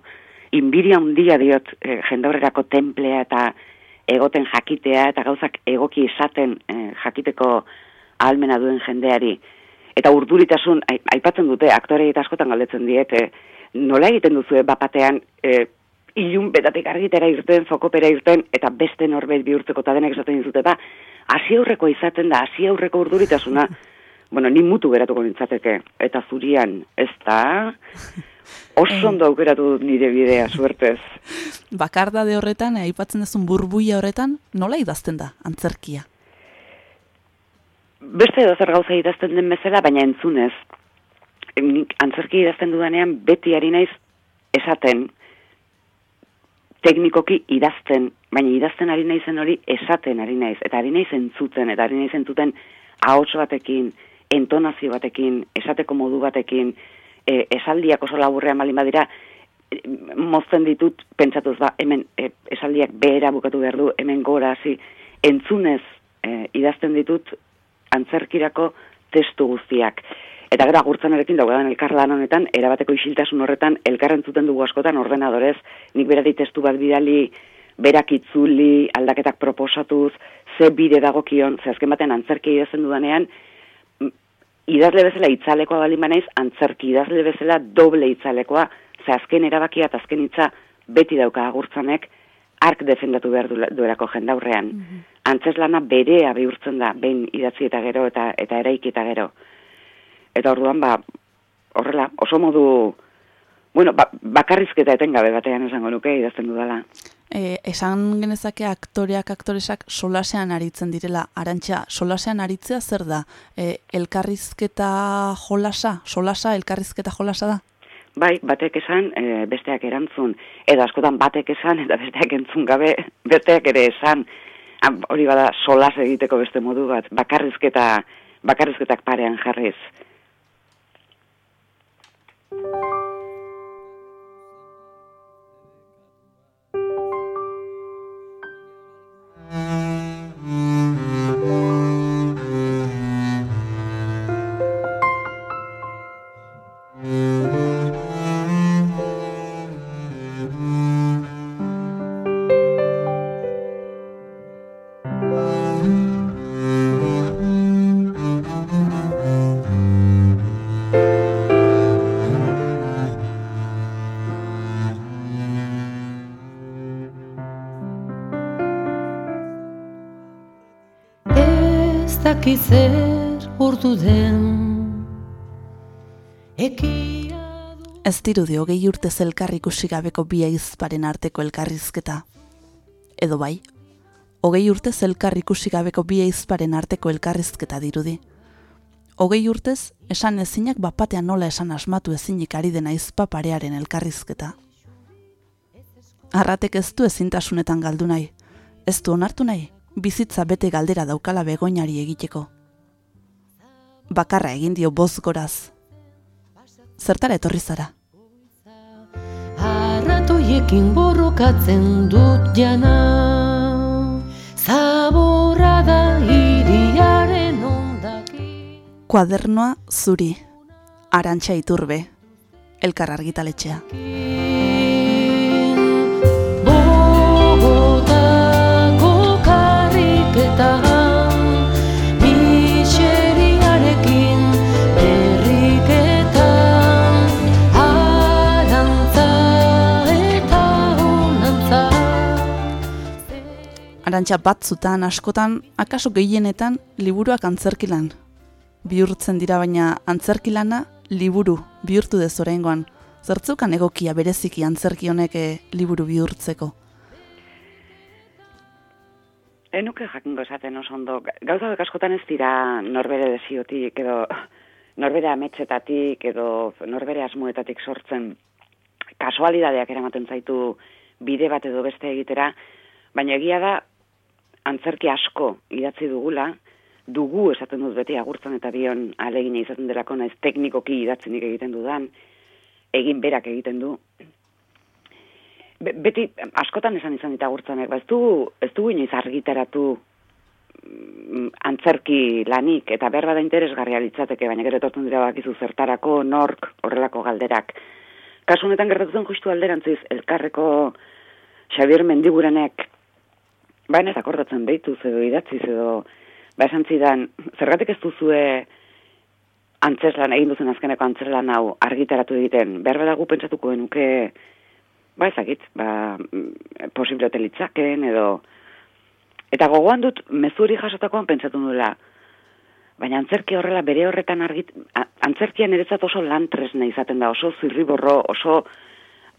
F: inbiria handia diot e, jendaurrerako templea eta egoten jakitea eta gauzak egoki esaten e, jakiteko ahalmena duen jendeari. Eta urduritasun, ai- aipatzen dute, aktorei eta askotan galdetzen diete, nola egiten duzu bapatean e, ilun betatik argitera irten, fokopera irten, eta beste norbait bihurtzeko eta denek esaten dizute, ba, hasi aurreko izaten da, hasi aurreko urduritasuna, *laughs* bueno, ni mutu geratuko nintzateke, eta zurian, ez da, oso ondo aukeratu dut nire bidea, suertez.
B: Bakardade horretan, eh, aipatzen duzun burbuia horretan, nola idazten da, antzerkia?
F: Beste edo zer gauza idazten den bezala, baina entzunez. Nik antzerki idazten dudanean beti ari naiz esaten, teknikoki idazten, baina idazten ari naizen hori esaten ari naiz, eta ari naiz entzuten, eta ari naiz entzuten ahots batekin, entonazio batekin, esateko modu batekin, e, esaldiak oso laburrean balin badira, e, mozten ditut, pentsatuz ba, hemen e, esaldiak behera bukatu behar du, hemen gora hasi, entzunez e, idazten ditut antzerkirako testu guztiak. Eta gero agurtzanarekin daugadan elkarlan honetan, erabateko isiltasun horretan, elkarren zuten dugu askotan ordenadorez, nik berari testu bat bidali, berak itzuli, aldaketak proposatuz, ze bide dagokion, ze azken baten antzerki idazten dudanean, idazle bezala itzalekoa baldin banaiz, antzerki idazle bezala doble itzalekoa, ze azken erabakia eta azken hitza beti dauka agurtzanek, ark defendatu behar duela- duelako jendaurrean. Antzeslana berea bihurtzen da, behin idatzi eta gero eta eta eraiki eta gero. Eta orduan, ba, horrela, oso modu, bueno, ba, bakarrizketa etengabe batean esango nuke idazten dudala.
B: E, esan genezake aktoreak, aktoresak solasean aritzen direla. Arantxa, solasean aritzea zer da? E, elkarrizketa jolasa? Solasa, elkarrizketa jolasa da?
F: Bai, batek esan, e, besteak erantzun, edo askotan batek esan, eta besteak entzun gabe, *laughs* besteak ere esan, hori bada solas egiteko beste modu bat, bakarrizketa, bakarrizketak parean jarriz.
E: Zer urtu den Ekia du
B: Ez dirudi hogei urte elkar ikusi gabeko bi aizparen arteko elkarrizketa. Edo bai, hogei urte elkar ikusi gabeko bi aizparen arteko elkarrizketa dirudi. Hogei urtez, esan ezinak bapatean nola esan asmatu ezinik ari den aizpa parearen elkarrizketa. Arratek ez du ezintasunetan galdu nahi, ez du onartu nahi, bizitza bete galdera daukala begoinari egiteko. Bakarra egin dio boz goraz. Zertara etorri zara?
E: Arratoiekin borrokatzen dut jana Zaborra da iriaren ondaki
B: Kuadernoa zuri, arantxa iturbe, elkar argitaletxea. Arantxa batzutan, askotan, akaso gehienetan, liburuak antzerkilan. Bihurtzen dira baina antzerkilana liburu bihurtu dez oraingoan. Zertzukan egokia bereziki antzerki honek eh, liburu bihurtzeko.
F: Enuke jakingo esaten oso ondo, gauza askotan ez dira norbere desiotik edo norbere ametsetatik edo norbere asmoetatik sortzen kasualidadeak eramaten zaitu bide bat edo beste egitera, baina egia da antzerki asko idatzi dugula, dugu esaten dut beti agurtzen eta bion alegina izaten delako naiz teknikoki idatzenik egiten dudan, egin berak egiten du, Be- beti askotan esan izan dit agurtzanek, ba, ez du, ez du inoiz argitaratu mm, antzerki lanik, eta behar bada interesgarria litzateke, baina gero etortzen dira bakizu zertarako, nork, horrelako galderak. kasu honetan gertatu zen justu alderantziz, elkarreko Xabier Mendigurenek, baina ez akordatzen behituz edo idatziz edo, ba esan zidan, zergatik ez duzue antzeslan, egin duzen azkeneko antzeslan hau argitaratu egiten, behar badagu pentsatuko genuke, ba ezakit, ba, mm, posible litzaken edo, eta gogoan dut, mezuri jasotakoan pentsatu nuela, baina antzerki horrela bere horretan argit, a- antzerkia niretzat oso lan tresna izaten da, oso zirriborro, oso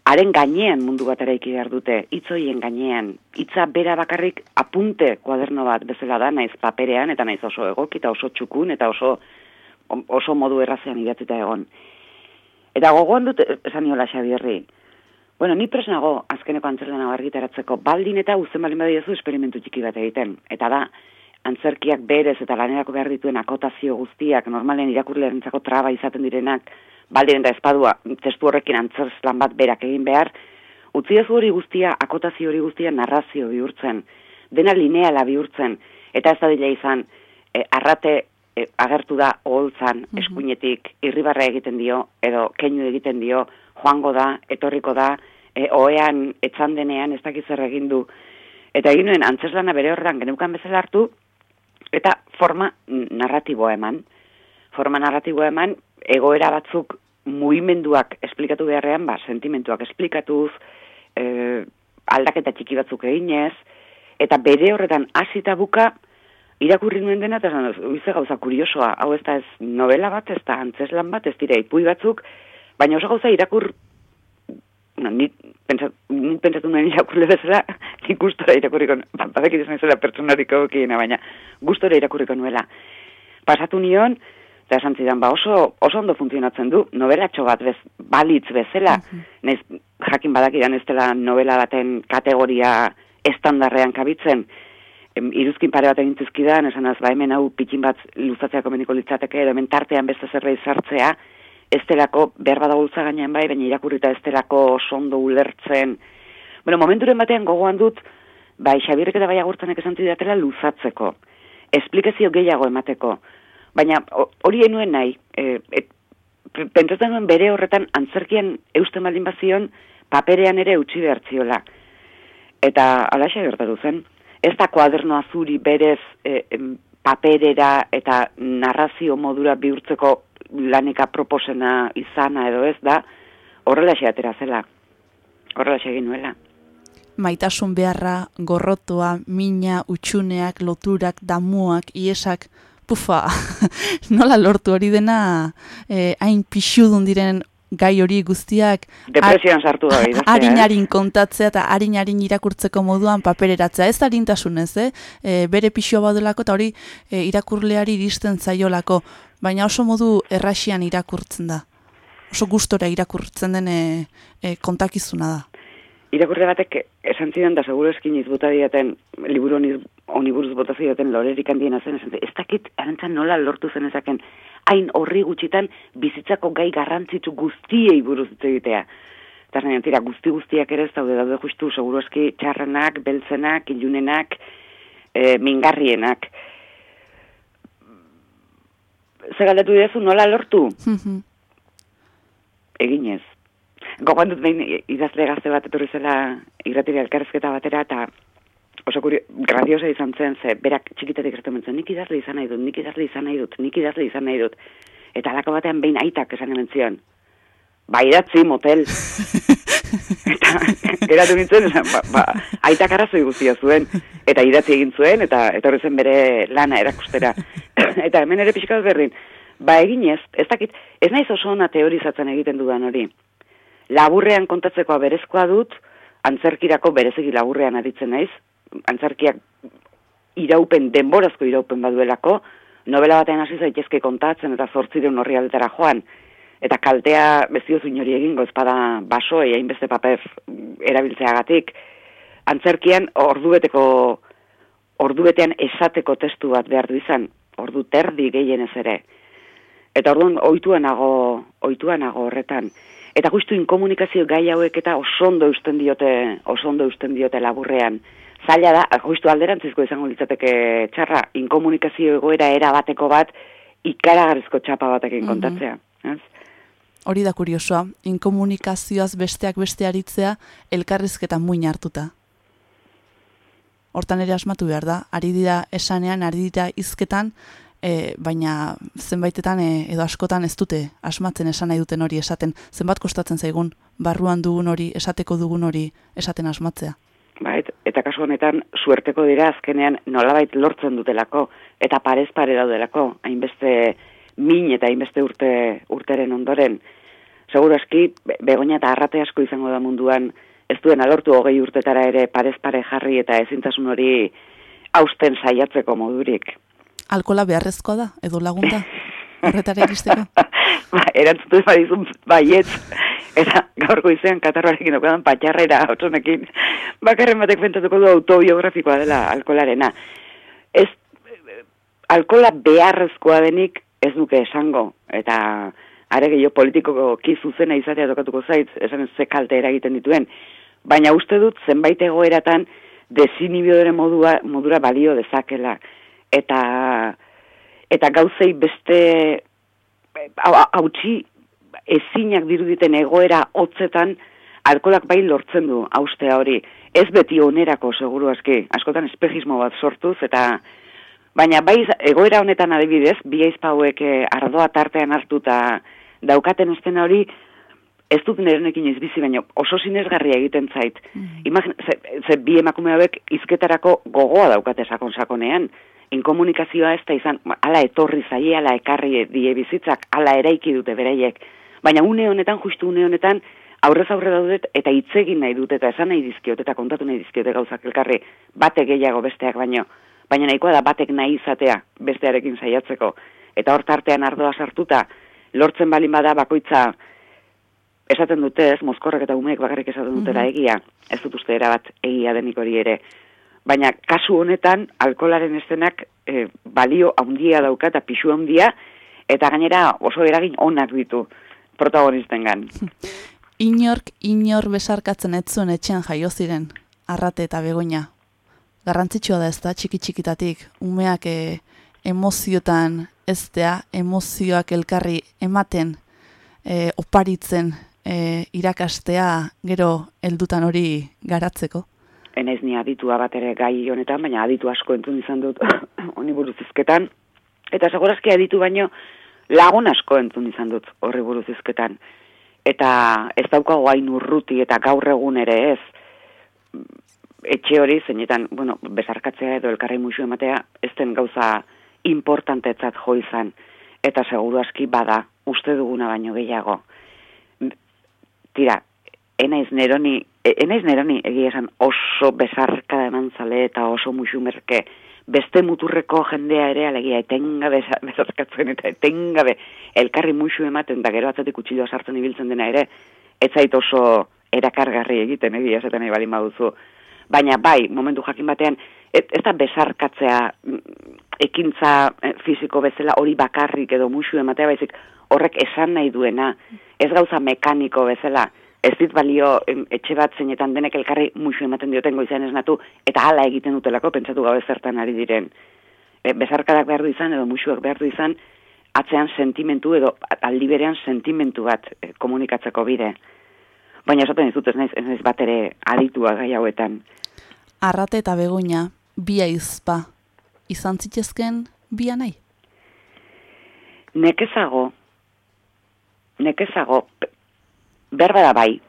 F: haren gainean mundu bat eraiki behar dute, hitzoien gainean, hitza bera bakarrik apunte kuaderno bat bezala da, naiz paperean, eta naiz oso egoki, eta oso txukun, eta oso, oso modu errazean idatzita egon. Eta gogoan dut, esan niola Xabierri, bueno, ni pres nago azkeneko antzerlan hau argitaratzeko, baldin eta uzten baldin badiozu esperimentu txiki bat egiten, eta da, antzerkiak berez eta lanerako behar dituen akotazio guztiak, normalen irakurlearentzako traba izaten direnak, baldin eta espadua testu horrekin antzerlan bat berak egin behar, utziazu hori guztia, akotazio hori guztia narrazio bihurtzen, dena lineala bihurtzen, eta ez da dila izan, e, arrate e, agertu da oholtzan eskuinetik irribarra egiten dio, edo keinu egiten dio, joango da, etorriko da, e, oean etzan denean ez dakiz zer egin du. Eta egin nuen antzeslana bere horretan geneukan bezala hartu, eta forma narratiboa eman. Forma narratiboa eman, egoera batzuk mugimenduak esplikatu beharrean, ba, sentimentuak esplikatuz, e, aldaketa txiki batzuk eginez, eta bere horretan hasita buka, irakurri nuen dena, eta uize gauza kuriosoa, hau ez da ez novela bat, ez da antzeslan bat, ez dira ipui batzuk, baina oso gauza irakur, no, ni, pentsat, ni pentsatu nuen irakurle bezala, *laughs* ni gustora irakurriko, ba, badakit esan zela pertsonarik egokiena, baina gustora irakurriko nuela. Pasatu nion, eta esan zidan, ba oso, oso ondo funtzionatzen du, novelatxo bat bez, balitz bezala, nez, jakin badakidan ez dela novela baten kategoria estandarrean kabitzen, em, iruzkin pare bat egin zizkidan, esan az, ba hemen hau pikin bat luzatzea komeniko litzateke, edo hemen tartean beste zerbait sartzea, ez delako, behar bada gultza gainean bai, baina irakurrita ez delako oso ondo ulertzen. Bueno, momenturen batean gogoan dut, bai, Xabierrek eta bai agurtzanek esan zidatela luzatzeko, esplikazio gehiago emateko, baina ho- hori enuen nahi, e, e, pentsatzen nuen bere horretan antzerkian eusten baldin bazion, paperean ere utzi behar ziola. Eta alaxe gertatu zen. Ez da kuaderno azuri berez e, paperera eta narrazio modura bihurtzeko lanika proposena izana edo ez da, horrelaxe atera zela. Horrelaxe egin nuela.
B: maitasun beharra, gorrotoa, mina, utxuneak, loturak, damuak, iesak, pufa, *laughs* nola lortu hori dena eh, hain pixudun diren gai hori guztiak
F: Depresioan sartu da idaztea, *laughs* eh?
B: harin-harin kontatzea eta harin-harin irakurtzeko moduan papereratzea. Ez da harintasunez, eh? E, bere pixua badelako eta hori e, irakurleari iristen zaiolako, baina oso modu errasian irakurtzen da. Oso gustora irakurtzen den e, kontakizuna da.
F: Irakurle batek esan zidan da seguro eskiniz bota diaten, liburu honi, honi buruz bota zidaten lorerik handiena zen, esan, zi- ez dakit arantzan nola lortu zen ezaken, hain horri gutxitan bizitzako gai garrantzitsu guztiei buruz hitz egitea. Eta zain, tira, guzti guztiak ere ez daude daude justu, seguro eski txarrenak, beltzenak, ilunenak, e, mingarrienak. Zer galdetu didazu nola lortu? eginez. Gogoan dut behin idazle gazte bat etorri zela irratira elkarrezketa batera eta oso kurio, gradiosa izan zen, ze berak txikitatik gertu nik idazle izan nahi dut, nik idazle izan nahi dut, nik idazle izan nahi dut. Eta alako batean behin aitak esan hemen zion. Ba, idatzi, motel. *laughs* eta geratu nintzen, esan, ba, ba, aitak arrazoi guztia zuen, eta idatzi egin zuen, eta etorri zen bere lana erakustera. *coughs* eta hemen ere pixka bat berdin, ba eginez, ez dakit, ez naiz oso ona teorizatzen egiten dudan hori. Laburrean kontatzekoa berezkoa dut, antzerkirako bereziki laburrean aritzen naiz, antzerkiak iraupen, denborazko iraupen baduelako, novela batean hasi zaitezke kontatzen eta zortzireun horri aldetara joan, eta kaltea beziozu inori egingo ezpada basoei hainbeste paper erabiltzeagatik, antzerkian ordubeteko ordubetean esateko testu bat behar du izan, ordu terdi gehienez ere. Eta orduan ohituanago, ohituanago horretan. Eta justu inkomunikazio gai hauek eta oso ondo eusten diote, oso ondo eusten diote laburrean. Zaila da, justu alderantzizko izango litzateke txarra, inkomunikazio egoera era bateko bat ikaragarrizko txapa batekin kontatzea. Ez?
B: Hori da kuriosoa, inkomunikazioaz besteak beste aritzea elkarrizketa muin hartuta. Hortan ere asmatu behar da, ari dira esanean, ari dira hizketan, e, baina zenbaitetan e, edo askotan ez dute asmatzen esan nahi duten hori esaten. Zenbat kostatzen zaigun, barruan dugun hori, esateko dugun hori esaten asmatzea.
F: Bai, eta kasu honetan suerteko dira azkenean nolabait lortzen dutelako eta parez pare daudelako, hainbeste min eta hainbeste urte urteren ondoren. Seguro aski, be- begoña eta arrate asko izango da munduan, ez duen alortu hogei urtetara ere parez pare jarri eta ezintasun hori hausten saiatzeko modurik.
B: Alkola beharrezkoa da, edo lagunta, horretara iristeko. *laughs*
F: ba, erantzute badizun baietz, eta gaur goizean katarroarekin okadan patxarrera otsonekin, bakarren batek pentsatuko du autobiografikoa dela alkolarena. Ez, alkola beharrezkoa denik ez nuke esango, eta are gehiago politikoko kizuzena izatea tokatuko zait, esan ze kalte eragiten dituen, baina uste dut zenbait egoeratan desinibidore modua, modura balio dezakela, eta eta gauzei beste hau- hautsi ezinak diruditen egoera hotzetan alkolak bai lortzen du austea hori. Ez beti onerako seguru aski, askotan espejismo bat sortuz eta baina bai egoera honetan adibidez, bi aizpa hauek eh, ardoa tartean hartuta daukaten ustena hori ez dut nerenekin ez bizi, baina oso sinesgarria egiten zait. Imagina, ze, ze bi emakume hauek izketarako gogoa daukate sakon sakonean. Inkomunikazioa ez da izan, ala etorri zaie, ala ekarri die bizitzak, ala eraiki dute beraiek. Baina une honetan, justu une honetan, aurrez aurre daudet eta hitz egin nahi dute eta esan nahi dizkiot eta kontatu nahi dizkiote gauzak elkarri batek gehiago besteak baino. Baina nahikoa da batek nahi izatea bestearekin saiatzeko. Eta hor tartean ardoa sartuta, lortzen balin bada bakoitza esaten dute ez, mozkorrek eta umeek bakarrik esaten dutela egia, ez dut uste erabat egia denik hori ere. Baina kasu honetan, alkolaren eszenak eh, balio handia dauka eta pixu handia, eta gainera oso eragin onak ditu protagonistengan. *laughs*
B: Inork, inor besarkatzen ez zuen etxean jaio ziren, arrate eta begoña. Garrantzitsua da ez da, txiki txikitatik, umeak e, emoziotan eztea, emozioak elkarri ematen, e, oparitzen, e, irakastea, gero heldutan hori garatzeko.
F: Enez ni aditua bat ere gai honetan, baina aditu asko entzun izan dut *coughs* honi buruz hizketan. Eta segurazki aditu baino lagun asko entzun izan dut horri buruz hizketan. Eta ez daukago hain urruti eta gaur egun ere ez. Etxe hori, zeinetan, bueno, besarkatzea edo elkarri musu ematea, ez den gauza importantetzat jo izan. Eta seguru aski bada, uste duguna baino gehiago. Tira, enaiz neroni, e- enaiz neroni egia esan oso besarka eman zale eta oso musumerke beste muturreko jendea ere alegia etengabe besarkatzen eta etengabe elkarri musu ematen da gero atzatik kutsilloa sartzen ibiltzen dena ere ez zait oso erakargarri egiten egia esaten nahi balin baduzu. Baina bai, momentu jakin batean, ez, ez da besarkatzea mm, ekintza eh, fisiko bezala hori bakarrik edo musu ematea baizik horrek esan nahi duena, ez gauza mekaniko bezala, ez dit balio em, etxe bat zeinetan denek elkarri musu ematen dioten goizean esnatu, eta hala egiten dutelako pentsatu gabe zertan ari diren. E, besarkadak behar du izan edo musuak behar du izan, atzean sentimentu edo aldi berean sentimentu bat e, komunikatzeko bide. Baina esaten dizut ez naiz, ez naiz bat ere aditua gai hauetan.
B: Arrate eta begoña, bi aizpa, izan zitzezken bia nahi.
F: Nekezago, nekezago, bada bai,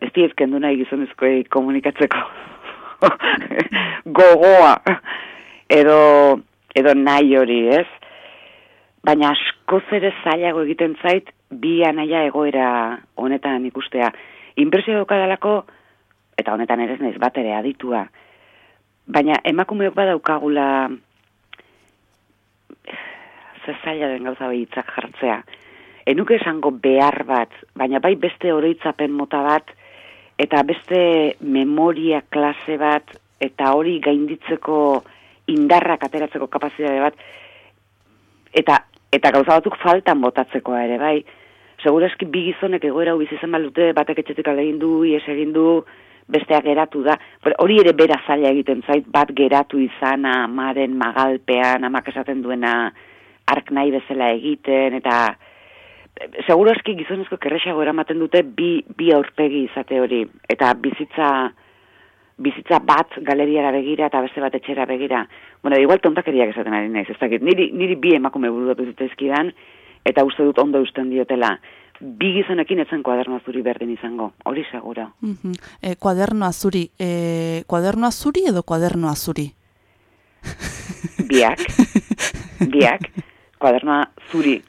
F: ez diezken du nahi gizonezkoei komunikatzeko *laughs* gogoa, edo, edo nahi hori, ez? Baina askoz ere zailago egiten zait, bi anaia egoera honetan ikustea. Inpresio daukadalako, eta honetan ere ez bat ere aditua, baina emakumeok badaukagula ze zaila den gauza bai hitzak jartzea. Enuke esango behar bat, baina bai beste oroitzapen mota bat, eta beste memoria klase bat, eta hori gainditzeko indarrak ateratzeko kapazitate bat, eta eta gauza batzuk faltan botatzekoa ere, bai. Segurazki bi gizonek egoera hau bizi izan balute, batek etxetik alde egin du, ies egin du, besteak geratu da. Hori ere bera zaila egiten zait, bat geratu izana, amaren magalpean, amak esaten duena ark nahi bezala egiten, eta seguro eski gizonezko kerrexago eramaten dute bi, bi aurpegi izate hori. Eta bizitza bizitza bat galeriara begira eta beste bat etxera begira. Bueno, igual tontakeriak esaten ari naiz, ez dakit. Niri, niri bi emakume burudatu zitezkidan, eta uste dut ondo usten diotela. Bi gizonekin etzen kuadernoa zuri berdin izango, hori seguro.
B: Mhm. E, kuaderno azuri, e, kuaderno azuri edo kuaderno azuri?
F: Biak, biak, kuadernoa zuri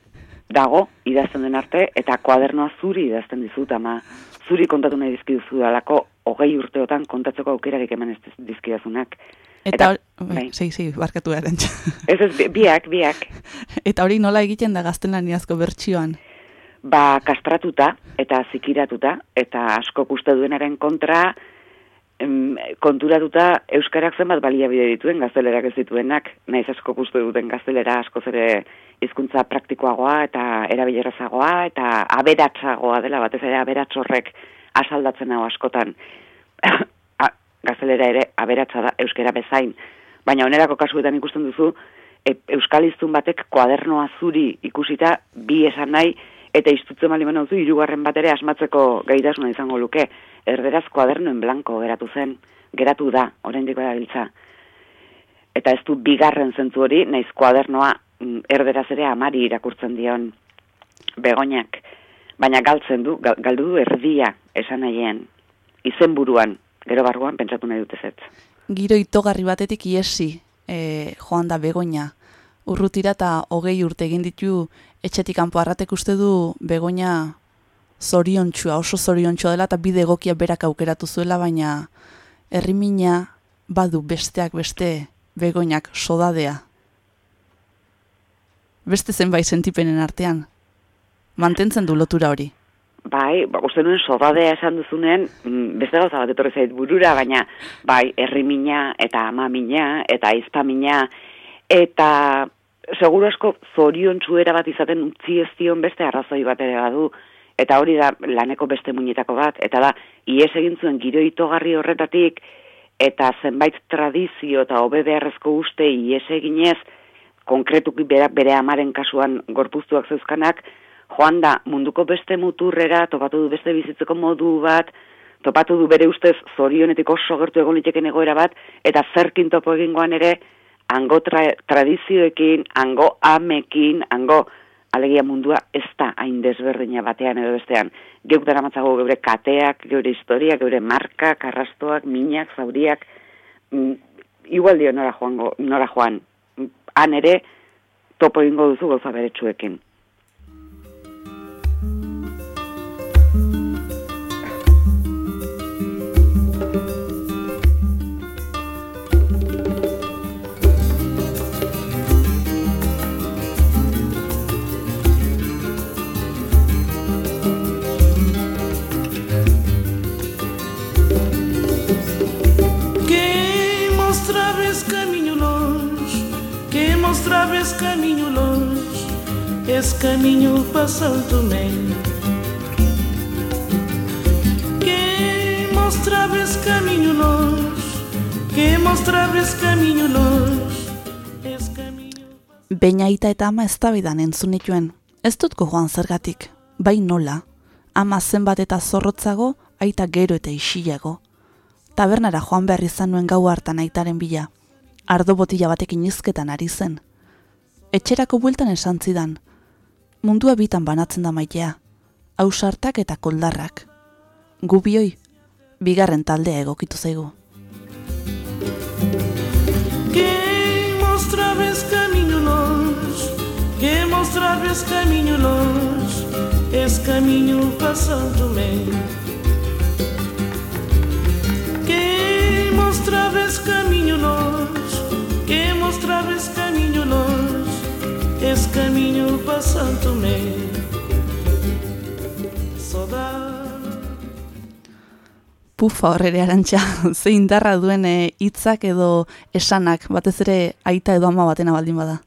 F: dago idazten den arte, eta kuadernoa zuri idazten dizut, ama zuri kontatu nahi dizkiduzu dalako, hogei urteotan kontatzeko aukerarik eman ez dizkidazunak.
B: Eta,
F: Eta-
B: bai,
F: bai.
B: sei, barkatu garen.
F: Ez ez, bi- biak, biak, *laughs*
B: Eta hori nola egiten da gaztelaniazko bertsioan?
F: ba kastratuta eta zikiratuta, eta asko uste duenaren kontra, konturatuta euskarak zenbat baliabide dituen gaztelerak ez dituenak, naiz asko uste duten gaztelera askoz ere hizkuntza praktikoagoa eta erabilerazagoa eta aberatsagoa dela batez ere aberats horrek asaldatzen hau askotan. *coughs* Gaztelera ere aberatsa da euskera bezain, baina onerako kasuetan ikusten duzu e, euskal hiztun batek kuadernoa zuri ikusita bi esan nahi eta istutzen bali duzu hirugarren bat ere asmatzeko gaitasuna izango luke. Erderaz kuaderno en blanco geratu zen, geratu da, oraindik erabiltza. Eta ez du bigarren zentzu hori, naiz kuadernoa mm, erderaz ere amari irakurtzen dion begoinak. Baina galtzen du, gal- galdu du erdia esan nahien, izenburuan, gero barruan pentsatu nahi dute zetz.
B: Giro itogarri batetik iesi e, joan da begoina. Urrutira eta hogei urte egin ditu etxetik kanpo arratek uste du begoina zoriontsua, oso zoriontsua dela eta bide egokia berak aukeratu zuela, baina herrimina badu besteak beste begoinak sodadea. Beste zenbait sentipenen artean. Mantentzen du lotura hori.
F: Bai, ba, uste nuen sodadea esan duzunen, mm, beste gauza bat etorri zait burura, baina bai, herrimina eta amamina eta aizpamina eta seguru asko zorion txuera bat izaten utzi ez dion beste arrazoi bat ere badu, eta hori da laneko beste muñetako bat, eta da, ies egin zuen giro itogarri horretatik, eta zenbait tradizio eta hobe beharrezko uste ies eginez, konkretuki bere, bere amaren kasuan gorpuztuak zeuzkanak, joan da munduko beste muturrera, topatu du beste bizitzeko modu bat, topatu du bere ustez zorionetik oso gertu egon liteken egoera bat, eta zerkin topo egingoan ere, hango tra tradizioekin, hango amekin, hango alegia mundua ez da hain desberdina batean edo bestean. Geuk dara matzago geure kateak, geure historia, geure markak, arrastoak, minak, zauriak, mm, igual dio nora joango, nora joan. Han ere, topo egingo duzu gauza beretsuekin.
C: Caminho para Santo Tomé. Que mostrabas caminho longe, que mostrabas caminho longe, esse caminho
B: Beina aita eta ama eztabaidan entzun nituen. Ez dut gogoan zergatik, bai nola. Ama zenbat eta zorrotzago, aita gero eta isilago. Tabernara joan behar izan nuen gau hartan aitaren bila. Ardo botila batekin izketan ari zen. Etxerako bueltan esan zidan. Mundua bitan banatzen da maitea. Ausartak eta koldarrak. Gubioi, bigarren taldea egokitu zaigu.
C: Que mostrabas caminho longe, que mostrabas caminho longe, esse caminho para Santo Tomé. Que mostrabas caminho longe, que mostrabas caminho longe, esse caminho. Saudade.
B: Pufa horrere arantxa, *laughs* ze indarra duen eh, hitzak edo esanak, batez ere aita edo ama batena baldin bada.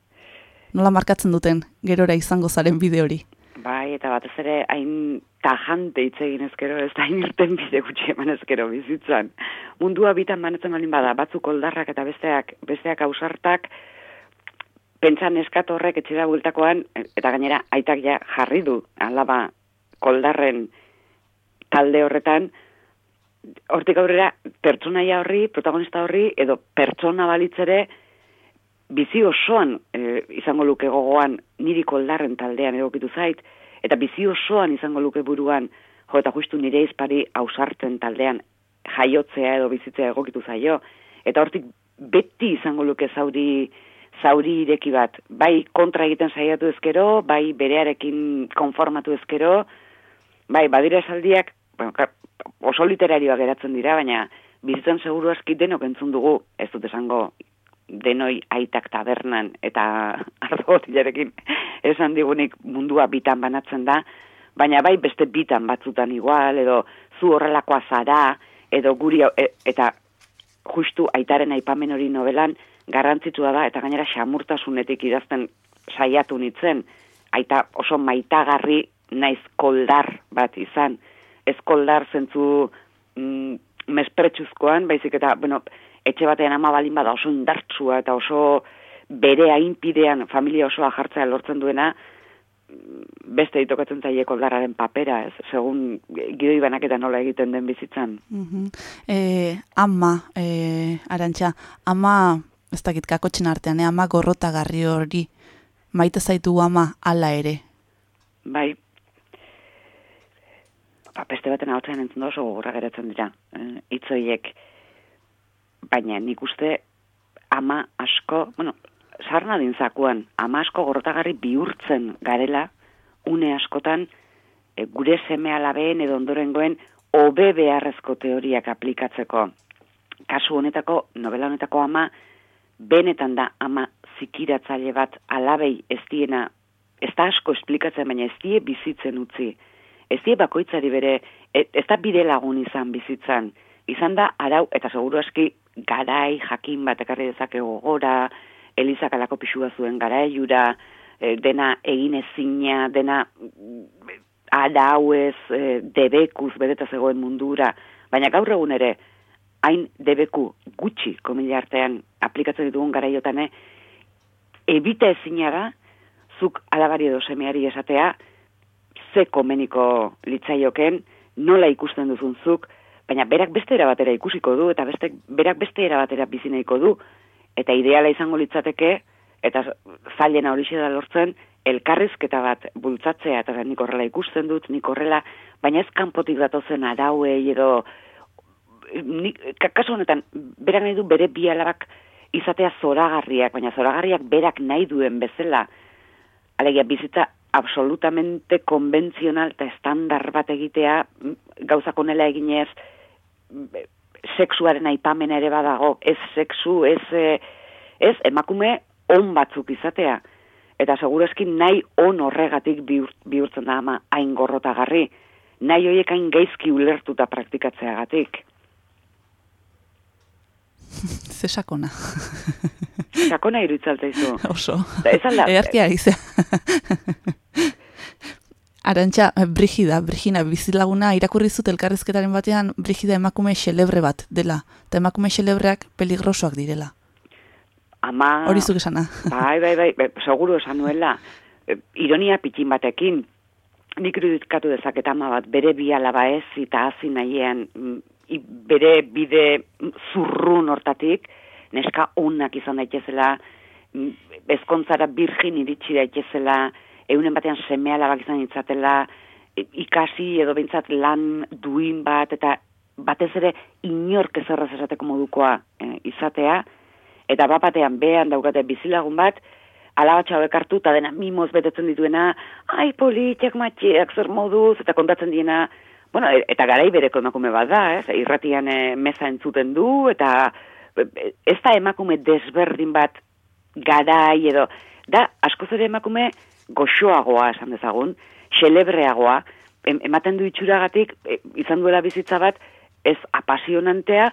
B: Nola markatzen duten, gerora izango zaren bide hori.
F: Bai, eta batez ere hain tajante hitz egin ezkero, ez da hain irten bide gutxi eman ezkero bizitzan. Mundua bitan banatzen balin bada, batzuk oldarrak eta besteak, besteak ausartak, pentsa neskat horrek etxera bueltakoan, e, eta gainera aitak ja jarri du alaba koldarren talde horretan, hortik aurrera pertsonaia horri, protagonista horri, edo pertsona balitzere, bizi osoan e, izango luke gogoan niri koldarren taldean egokitu zait, eta bizi osoan izango luke buruan, jo eta justu nire izpari ausartzen taldean jaiotzea edo bizitzea egokitu zaio, eta hortik beti izango luke zauri zauri ireki bat, bai kontra egiten saiatu ezkero, bai berearekin konformatu ezkero, bai badira esaldiak, bueno, oso literarioak geratzen dira, baina bizitzen seguru aski denok entzun dugu, ez dut esango denoi aitak tabernan eta *laughs* ardo botilarekin esan digunik mundua bitan banatzen da, baina bai beste bitan batzutan igual, edo zu horrelakoa zara, edo guri, e, eta justu aitaren aipamen hori novelan garrantzitsua da, eta gainera xamurtasunetik idazten saiatu nitzen, aita oso maitagarri naiz koldar bat izan. Ez koldar zentzu mm, mespretsuzkoan, baizik eta, bueno, etxe batean ama balin bada oso indartsua eta oso bere ainpidean familia osoa jartzea lortzen duena, mm, beste ditokatzen zaie koldarraren papera, ez, segun gidoi banaketa nola egiten den bizitzan.
B: Mhm. E, ama, e, arantxa, ama, ez dakit kakotxen artean, eh? ama gorrotagarri hori, maite zaitu ama ala ere.
F: Bai. Ba, beste baten ahotzean entzun oso gogorra geratzen dira. Eh, hitz horiek. Baina nik uste ama asko, bueno, sarna dintzakuan, ama asko gorrotagarri bihurtzen garela, une askotan, e, gure seme alabeen edo ondorengoen hobe beharrezko teoriak aplikatzeko. Kasu honetako, novela honetako ama, benetan da ama zikiratzaile bat alabei ez diena, ez da asko esplikatzen, baina ez die bizitzen utzi. Ez die bakoitzari bere, e- ez da bide lagun izan bizitzan. Izan da arau, eta seguru aski garai jakin bat ekarri dezake gogora, Elizak alako pixua zuen garaiura, e, dena egin ezina, dena mm, arauez, e, debekuz bedeta zegoen mundura, baina gaur egun ere, hain debeku gutxi komila artean aplikatzen ditugun garaiotan, eh, ebita ezina da, zuk alabari edo semeari esatea, ze komeniko litzaioken, nola ikusten duzun zuk, baina berak beste era batera ikusiko du, eta beste, berak beste era batera bizi nahiko du, eta ideala izango litzateke, eta zailena hori da lortzen, elkarrizketa bat bultzatzea, eta nik horrela ikusten dut, nik horrela, baina ez kanpotik datozen arauei edo, nik, ka- kasu honetan, berak nahi du bere bi alabak izatea zoragarriak, baina zoragarriak berak nahi duen bezala, alegia bizitza absolutamente konbentzional eta estandar bat egitea, gauzak onela eginez, sexuaren aipamena ere badago, ez sexu, ez, eh, ez emakume on batzuk izatea. Eta segurazki nahi on horregatik bihur, bihurtzen da ama hain gorrotagarri. Nahi horiek hain gaizki ulertuta praktikatzeagatik. *laughs*
B: Ze sakona. *laughs*
F: Sakona iruditzalta izu. *laughs*
B: Oso.
F: Ez alda-
B: Earki ari ze. Arantxa, eh, Brigida, Brigina, bizilaguna irakurri zut elkarrizketaren batean Brigida emakume xelebre bat dela. Eta emakume xelebreak peligrosoak direla.
F: Ama...
B: Hori zuk esana.
F: Bai, bai, bai, bai, seguru esan nuela, e, ironia pitin batekin, nik iruditkatu dezaket ama bat, bere bi alaba ez eta hazi nahiean, mm, bere bide mm, zurrun hortatik, neska onak izan daitezela, mm, ezkontzara birgin iritsi daitezela, eunen batean seme alabak izan ditzatela, e, ikasi edo behintzat lan duin bat, eta batez ere inork ezerraz esateko modukoa e, izatea, eta bapatean behan daukate bizilagun bat, alabatxa hartu, eta dena mimoz betetzen dituena, ai, politiak, matxiak, zer moduz, eta kontatzen diena, bueno, e- eta garai bereko emakume bat da, ez? irratian e, meza entzuten du, eta e, ez da emakume desberdin bat garai edo, da, askoz ere emakume goxoagoa esan dezagun, xelebreagoa, em, ematen du itxuragatik, e, izan duela bizitza bat, ez apasionantea,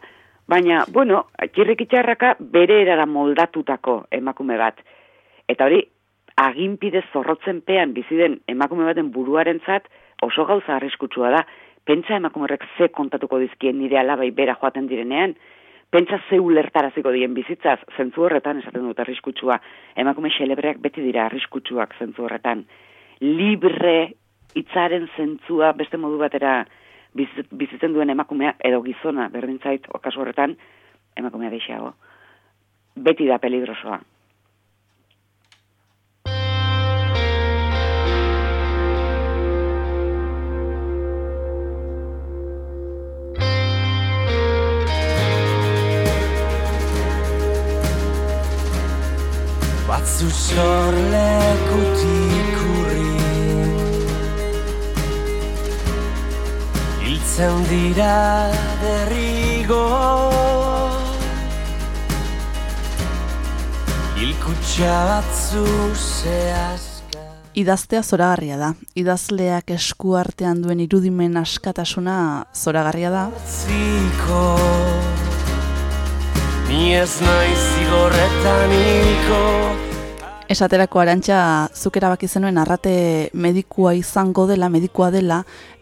F: baina, bueno, txirrik itxarraka bere erara moldatutako emakume bat. Eta hori, aginpide zorrotzen pean biziden emakume baten buruarentzat oso gauza arriskutsua da. Pentsa emakumerrek ze kontatuko dizkien nire alabai bera joaten direnean, pentsa ze ulertaraziko dien bizitzaz, zentzu horretan esaten dut arriskutsua, emakume xelebreak beti dira arriskutsuak zentzu horretan. Libre hitzaren zentzua beste modu batera biz- bizitzen duen emakumea edo gizona berdin zait okasu horretan emakumea deixago. Beti da peligrosoa.
H: Batzu sorlekutik urri Hiltzen dira derrigo. Hilkutxa batzu zehazka.
B: Idaztea zoragarria da. Idazleak esku artean duen irudimen askatasuna zoragarria da.
H: Ziko. Ni ez naiz zigorretan hilko
B: Esaterako arantxa zuk erabaki zenuen arrate medikua izango dela, medikua dela,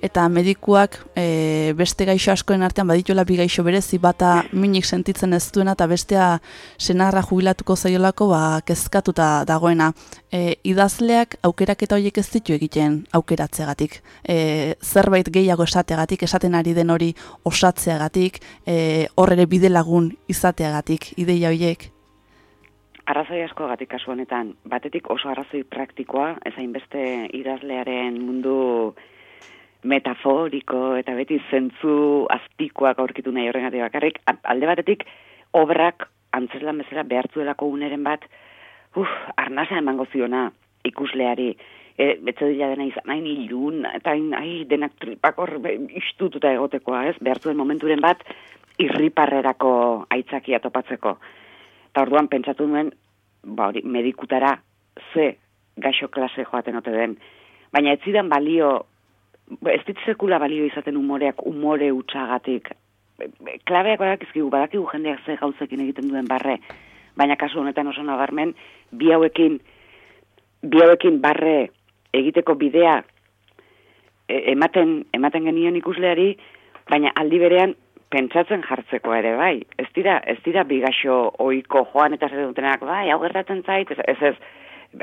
B: eta medikuak e, beste gaixo askoen artean badituela bi gaixo berezi bata minik sentitzen ez duena eta bestea senarra jubilatuko zaiolako ba, kezkatuta dagoena. E, idazleak aukeraketa horiek ez ditu egiten aukeratzeagatik. E, zerbait gehiago esateagatik, esaten ari den hori osatzeagatik, e, hor ere bide lagun izateagatik, ideia horiek.
F: Arrazoi asko gatik kasu honetan, batetik oso arrazoi praktikoa, ez hainbeste idazlearen mundu metaforiko eta beti zentzu azpikoak aurkitu nahi horrengatik bakarrik, alde batetik obrak antzeslan bezala behartzuelako uneren bat, uf, arnasa emango ziona ikusleari, e, betze dela dena izan, hain ilun, eta hain, ai, denak tripak hor be, istututa egotekoa, ez, behartzuen momenturen bat, irriparrerako aitzakia topatzeko. Eta orduan pentsatu nuen, ba hori, medikutara ze gaixo klase joaten ote den. Baina ez zidan balio, ba, ez dit sekula balio izaten umoreak umore utxagatik. Be- be- Klabeak badakizkigu, badakigu jendeak ze gauzekin egiten duen barre. Baina kasu honetan oso nabarmen, bi hauekin, bi hauekin barre egiteko bidea e, ematen, ematen genion ikusleari, baina aldi berean pentsatzen jartzeko ere bai. Ez dira, ez dira bigaxo oiko joan eta zer dutenak, bai, hau gertatzen zait, ez, ez,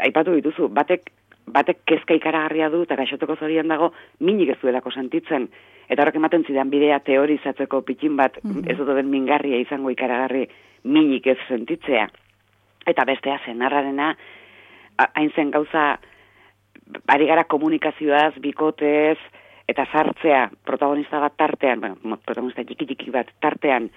F: aipatu dituzu, batek, batek kezka ikaragarria du eta gaixoteko zorian dago minik ez duelako sentitzen. Eta horrek ematen zidan bidea teorizatzeko pitin bat, ez dut den mingarria izango ikaragarri minik ez sentitzea. Eta bestea zenarrarena, hain zen gauza, ari gara komunikazioaz, bikotez, eta sartzea protagonista bat tartean, bueno, protagonista txiki-txiki bat tartean,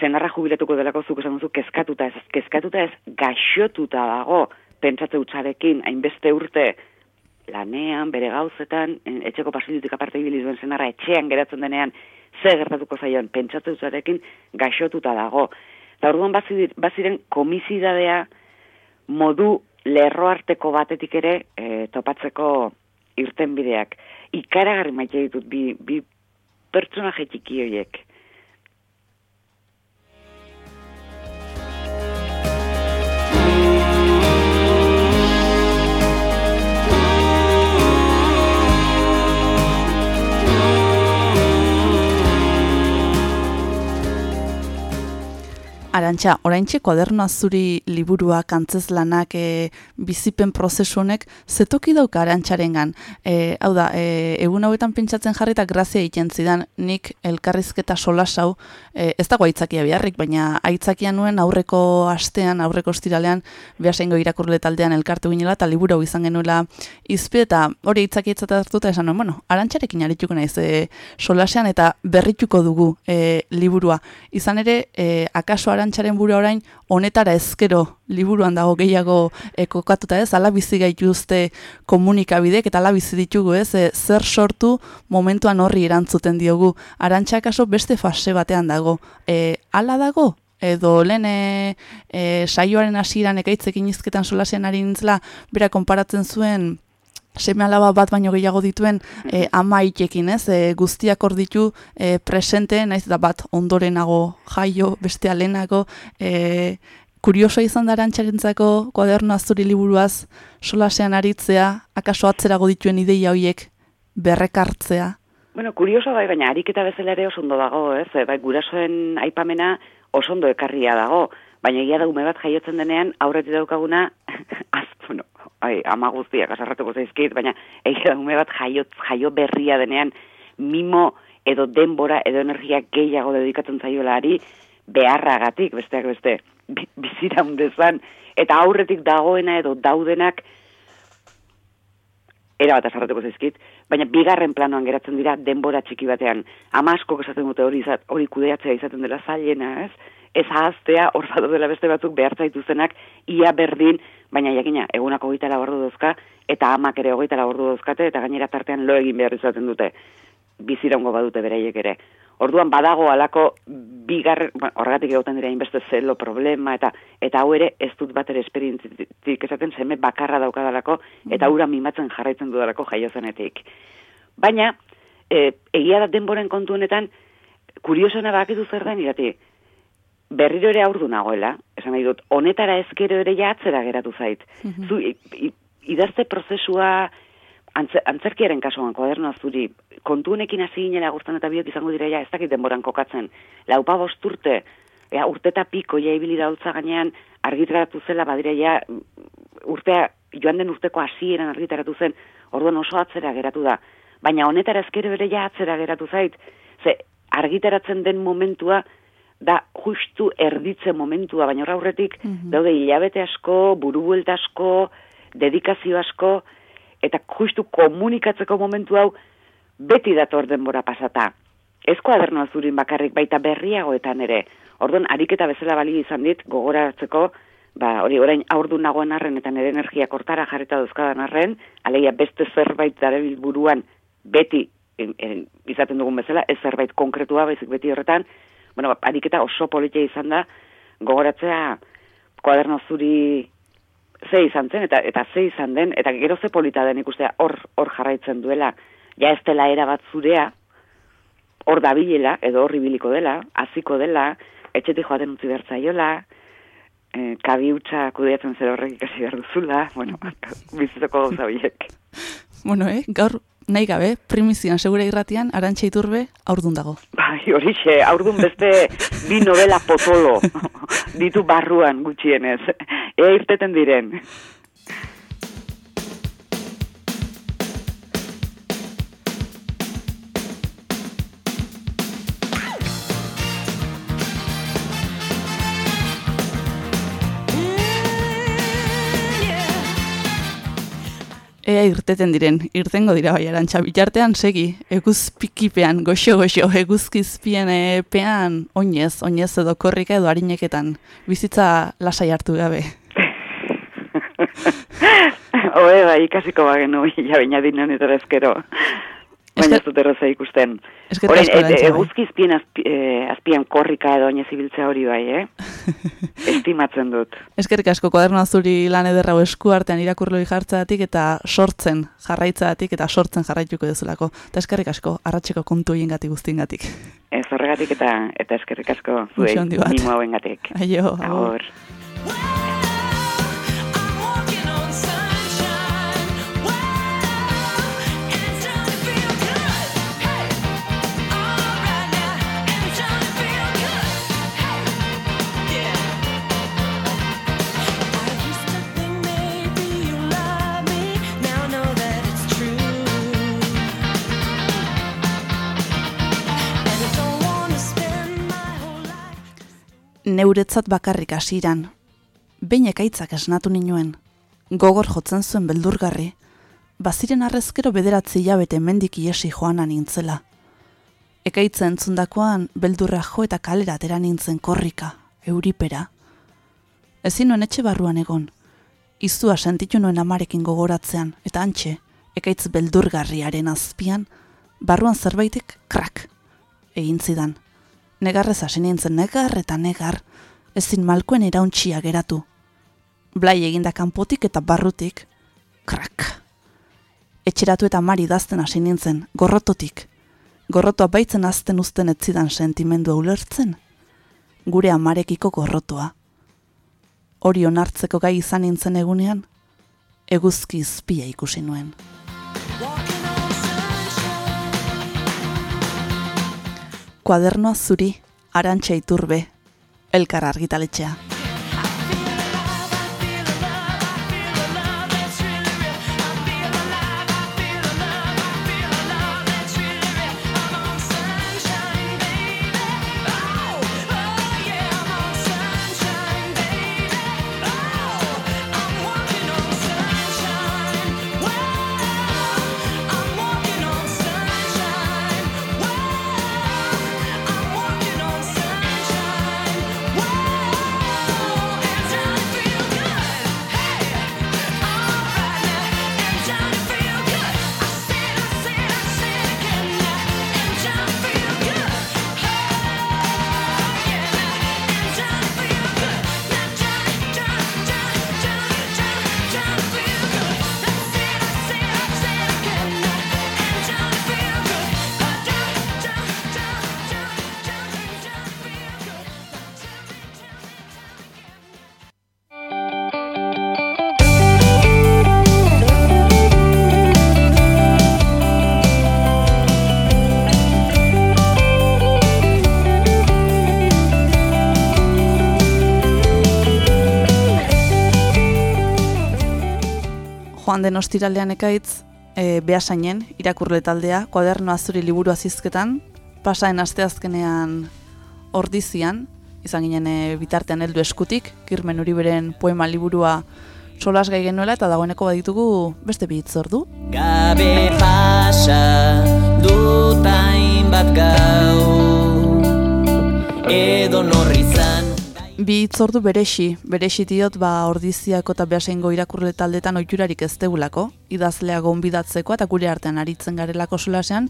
F: zenarra jubilatuko delako zuk esan duzu kezkatuta ez, kezkatuta ez, gaixotuta dago, pentsatze utxarekin, hainbeste urte, lanean, bere gauzetan, etxeko pasildutik aparte ibili duen zenarra etxean geratzen denean, ze gertatuko zaion, pentsatze utxarekin gaixotuta dago. Eta orduan baziren komizidadea modu lerroarteko batetik ere e, topatzeko irtenbideak. Ikaragarri maite ditut bi, bi pertsonaje txiki horiek.
B: Arantxa, oraintxe koaderno azuri liburuak, antzezlanak, e, bizipen prozesu honek, zetoki dauka arantxarengan. E, hau da, e, egun hauetan pentsatzen jarri grazia egiten zidan, nik elkarrizketa solas hau, e, ez dago aitzakia beharrik, baina aitzakia nuen aurreko astean, aurreko ostiralean, behasengo irakurle taldean elkartu ginela, eta liburu izan genuela izpi, eta hori aitzakia hartuta esan nuen, bueno, arantxarekin arituko naiz e, solasean, eta berrituko dugu e, liburua. Izan ere, e, akaso arantxaren buru orain, honetara ezkero liburuan dago gehiago e, kokatuta ez, ala bizi gaituzte komunikabidek, eta ala bizi ditugu ez, e, zer sortu momentuan horri erantzuten diogu. Arantxa akaso beste fase batean dago. E, ala dago? edo lehen e, e, saioaren hasieran ekaitzekin izketan solasean ari nintzela, bera konparatzen zuen seme alaba bat baino gehiago dituen e, ama itekin, ez? E, guztiak hor ditu e, presente, naiz da bat ondorenago jaio, bestea lehenago, e, kurioso izan da arantxarentzako kuaderno azuri liburuaz solasean aritzea, akaso atzerago dituen ideia horiek berrekartzea.
F: Bueno, kurioso bai, baina ariketa bezala ere oso ondo dago, ez? Bai, gurasoen aipamena oso ondo ekarria dago, baina egia da ume bat jaiotzen denean, aurretik daukaguna, *laughs* ai, ama guztiak asarratuko zaizkit, baina egia da ume bat jaio, jaio berria denean, mimo edo denbora edo energia gehiago dedikatzen zaioelari beharragatik, besteak beste, bi- bizira dezan, eta aurretik dagoena edo daudenak era bat azarratuko zaizkit, baina bigarren planoan geratzen dira denbora txiki batean. Ama askok esaten dute hori izat, hori kudeatzea izaten dela zailena, ez? Ez ahaztea, hor dela beste batzuk behar zaituzenak, ia berdin, baina jakina, egunak hogeita ordu dauzka, eta amak ere hogeita ordu dauzkate, eta gainera tartean lo egin behar izaten dute. Bizirongo badute beraiek ere. Orduan badago alako bigarren, bueno, horregatik egoten dira inbeste zelo problema, eta eta hau ere ez dut bat ere esperientzik esaten seme bakarra daukadalako, eta hura mimatzen jarraitzen dudalako jaiozenetik. Baina, e, egia da denboren kontu honetan, kuriosona bakitu zer den irati, berriro ere aurdu nagoela, esan nahi dut, honetara ezkero ere ja atzera geratu zait. I, i, idazte prozesua, antze, antzerkiaren kasuan, kuadernoa zuri, kontu honekin hasi ginela gurtan eta biok izango dira ja, ez dakit denboran kokatzen. Laupa bost urte, ja, urteta piko, ja ibili dautza gainean, argitaratu zela, badira ja, urtea, joan den urteko hasieran argitaratu zen, orduan oso atzera geratu da. Baina honetara ezkero ere ja atzera geratu zait, ze argitaratzen den momentua, da justu erditze momentua, baina aurretik daude hilabete asko, burubuelta asko, dedikazio asko, eta justu komunikatzeko momentu hau beti dator denbora pasata. Ez kuadernoa zurin bakarrik baita berriagoetan ere. Orduan, ariketa bezala bali izan dit, gogoratzeko, ba, hori orain aurdu nagoen arren eta nire energia kortara jarreta dauzkadan arren, alegia beste zerbait darebil buruan beti en, en, izaten dugun bezala, ez zerbait konkretua baizik beti horretan, bueno, ba, ariketa oso politia izan da, gogoratzea kuaderno zuri ze izan zen, eta, eta ze izan den, eta gero ze polita den ikustea hor hor jarraitzen duela, ja ez dela era bat zurea, hor dabilela, edo hor ibiliko dela, hasiko dela, etxetik joaten utzi behar zaiola, eh, kabi hutsa kudeatzen zer horrek ikasi behar duzula, bueno, *laughs* bizitzeko gauza horiek.
B: Bueno, eh, gaur nahi gabe, primizian segure irratian, arantxa iturbe, aurdun dago.
F: Bai, horixe, aurdun beste bi novela potolo *laughs* ditu barruan gutxienez. Ea irteten diren.
B: Ea irteten diren, irtengo dira bai arantxa, bitartean segi, eguzpikipean, goxo-goxo, eguzkizpien eh, pean, oinez, oinez edo korrika edo harineketan, bizitza lasai hartu gabe. *laughs*
F: Oe, bai, ikasiko bagenu, *laughs* ja baina dinan eta ezkero. Baina ez dut erraza ikusten. Orain, e- e-
B: bai.
F: eguzkizpien azpi, eh, azpian korrika edo oinez ibiltzea hori bai, eh? *laughs* Estimatzen dut.
B: Eskerrik asko kuaderno zuri lan ederra hau esku artean irakurloi jartzeatik eta sortzen jarraitzeatik eta sortzen jarraituko dezulako. Eta eskerrik asko, arratseko kontu hiengatik guztiengatik.
F: Ez horregatik eta eta eskerrik asko zuei mimo hauengatik.
B: Aio, agur. Neuretzat bakarrik hasiran. Behin ekaitzak esnatu ninuen. Gogor jotzen zuen beldurgarri. Baziren arrezkero bederatzi hilabete mendik iesi joanan nintzela. Ekaitza entzundakoan beldurra jo eta kalera atera nintzen korrika, euripera. Ezin nuen etxe barruan egon. Izua sentitu nuen amarekin gogoratzean, eta antxe, ekaitz beldurgarriaren azpian, barruan zerbaitek krak egin zidan. Negarrez hasi nintzen negar eta negar, ezin malkoen irauntxia geratu. Blai eginda kanpotik eta barrutik, krak. Etxeratu eta mari dazten hasi nintzen, gorrototik. Gorrotoa baitzen azten uzten etzidan sentimendua ulertzen. Gure amarekiko gorrotoa. Hori onartzeko gai izan nintzen egunean, eguzki izpia ikusi nuen. Kuadernoa zuri, arantxa iturbe, elkar argitaletxea. Joan den ostiralean ekaitz, e, behasainen, irakurle taldea, kuaderno azuri liburu azizketan, pasaen asteazkenean ordizian, izan ginen e, bitartean heldu eskutik, kirmen uriberen poema liburua solas gai genuela eta dagoeneko baditugu beste bi hitz ordu.
I: Gabe pasa dutain bat gau Edo norri zan
B: Bi hitzordu beresi, beresi diot ba ordiziako eta behaseingo irakurle taldetan oiturarik ez deulako, idazlea gonbidatzeko eta gure artean aritzen garelako solasean,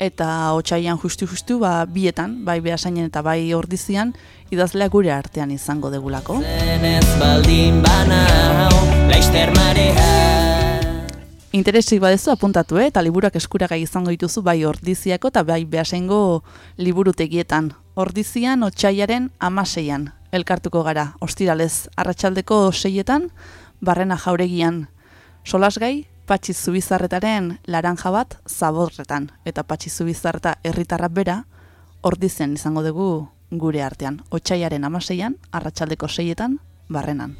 B: eta otsaian justu-justu ba bietan, bai behasainen eta bai ordizian, idazlea gure artean izango degulako.
I: Zenez baldin banau Laister marea
B: Interesik badezu apuntatu, eh? eta liburuak eskuragai izango dituzu bai ordiziako eta bai behasengo liburutegietan. Ordizian otxaiaren amaseian, elkartuko gara, ostiralez, arratsaldeko seietan, barrena jauregian. Solasgai, patxi zubizarretaren laranja bat zaborretan, eta patxi zubizarreta herritarra bera, ordizian izango dugu gure artean. Otxaiaren amaseian, arratsaldeko seietan, barrenan.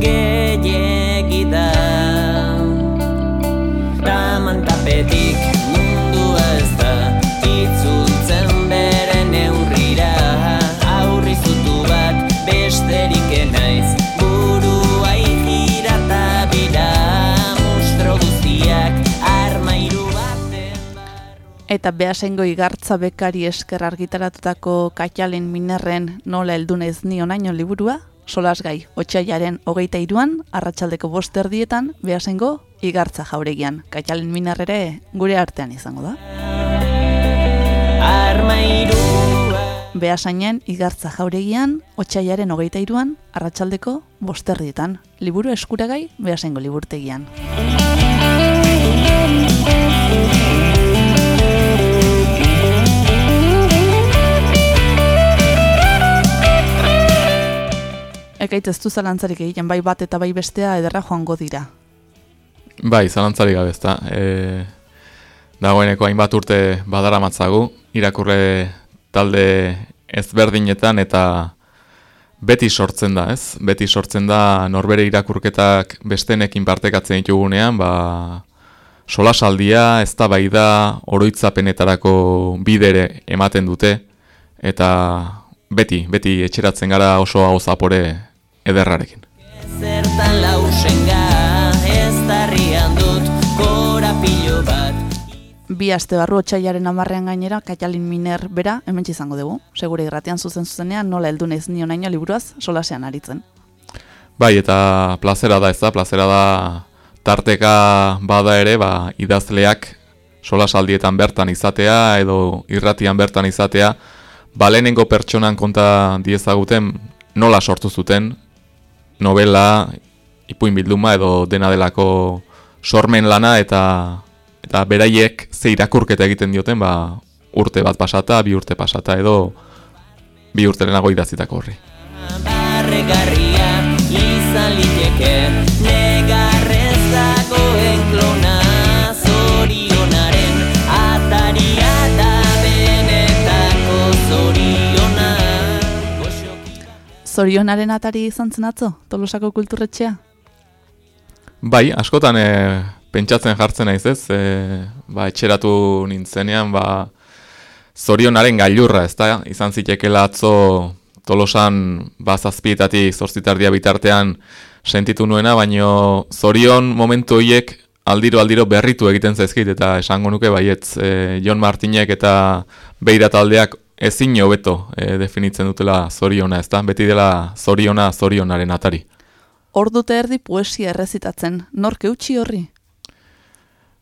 I: Gehiegi da Taman tapetik besterik enaiz Burua ikirata bira Mustro guztiak armairu baten
B: Eta behasengo igartza bekari esker argitaratutako katxalen minerren nola heldunez ni onaino liburua, solasgai, otxaiaren hogeita iruan, arratsaldeko bost erdietan, behasengo igartza jauregian. Katxalen minerrere gure artean izango da.
I: Armairua
B: Behasainen igartza jauregian, otxaiaren hogeita iruan, arratsaldeko bost erdietan. Liburu eskuragai, behasengo liburtegian. Ekait ez du zalantzarik egiten bai bat eta bai bestea ederra joango dira.
A: Bai, zalantzari gabe ezta. E, dagoeneko hainbat urte badara matzagu, irakurre talde ezberdinetan eta beti sortzen da, ez? Beti sortzen da norbere irakurketak bestenekin partekatzen ditugunean, ba, solasaldia, ez da bai da, oroitzapenetarako bidere ematen dute, eta beti, beti etxeratzen gara oso hau zapore ederrarekin.
I: Zertan lausenga
B: Bi aste barru otxaiaren amarrean gainera, Katalin Miner bera, hemen izango dugu. Segure irratian zuzen zuzenean, nola heldu naiz ni onaino liburuaz, solasean aritzen.
A: Bai, eta plazera da ez da, plazera da tarteka bada ere, ba, idazleak solasaldietan bertan izatea edo irratian bertan izatea, ba lehenengo pertsonan konta diezaguten nola sortu zuten novela, ipuin bilduma edo dena delako sormen lana eta eta beraiek ze irakurketa egiten dioten ba, urte bat pasata, bi urte pasata edo bi urte lehenago idazitako horri.
I: Barregarria izan liteke Negarrez dagoen klona Zorionaren ataria da benetako zoriona
B: Zorionaren atari izan zen atzo, Tolosako kulturretxea?
A: Bai, askotan e, pentsatzen jartzen naiz ez, e, ba, etxeratu nintzenean, ba, zorionaren gailurra, ez da, izan zitekela atzo tolosan ba, zazpietatik zortzitardia bitartean sentitu nuena, baino zorion momentu horiek aldiro-aldiro berritu egiten zaizkit, eta esango nuke baietz, e, Jon Martinek eta Beira taldeak ezin hobeto e, definitzen dutela zoriona, ez da, beti dela zoriona zorionaren atari.
B: Hor dute erdi poesia errezitatzen, nork eutxi horri?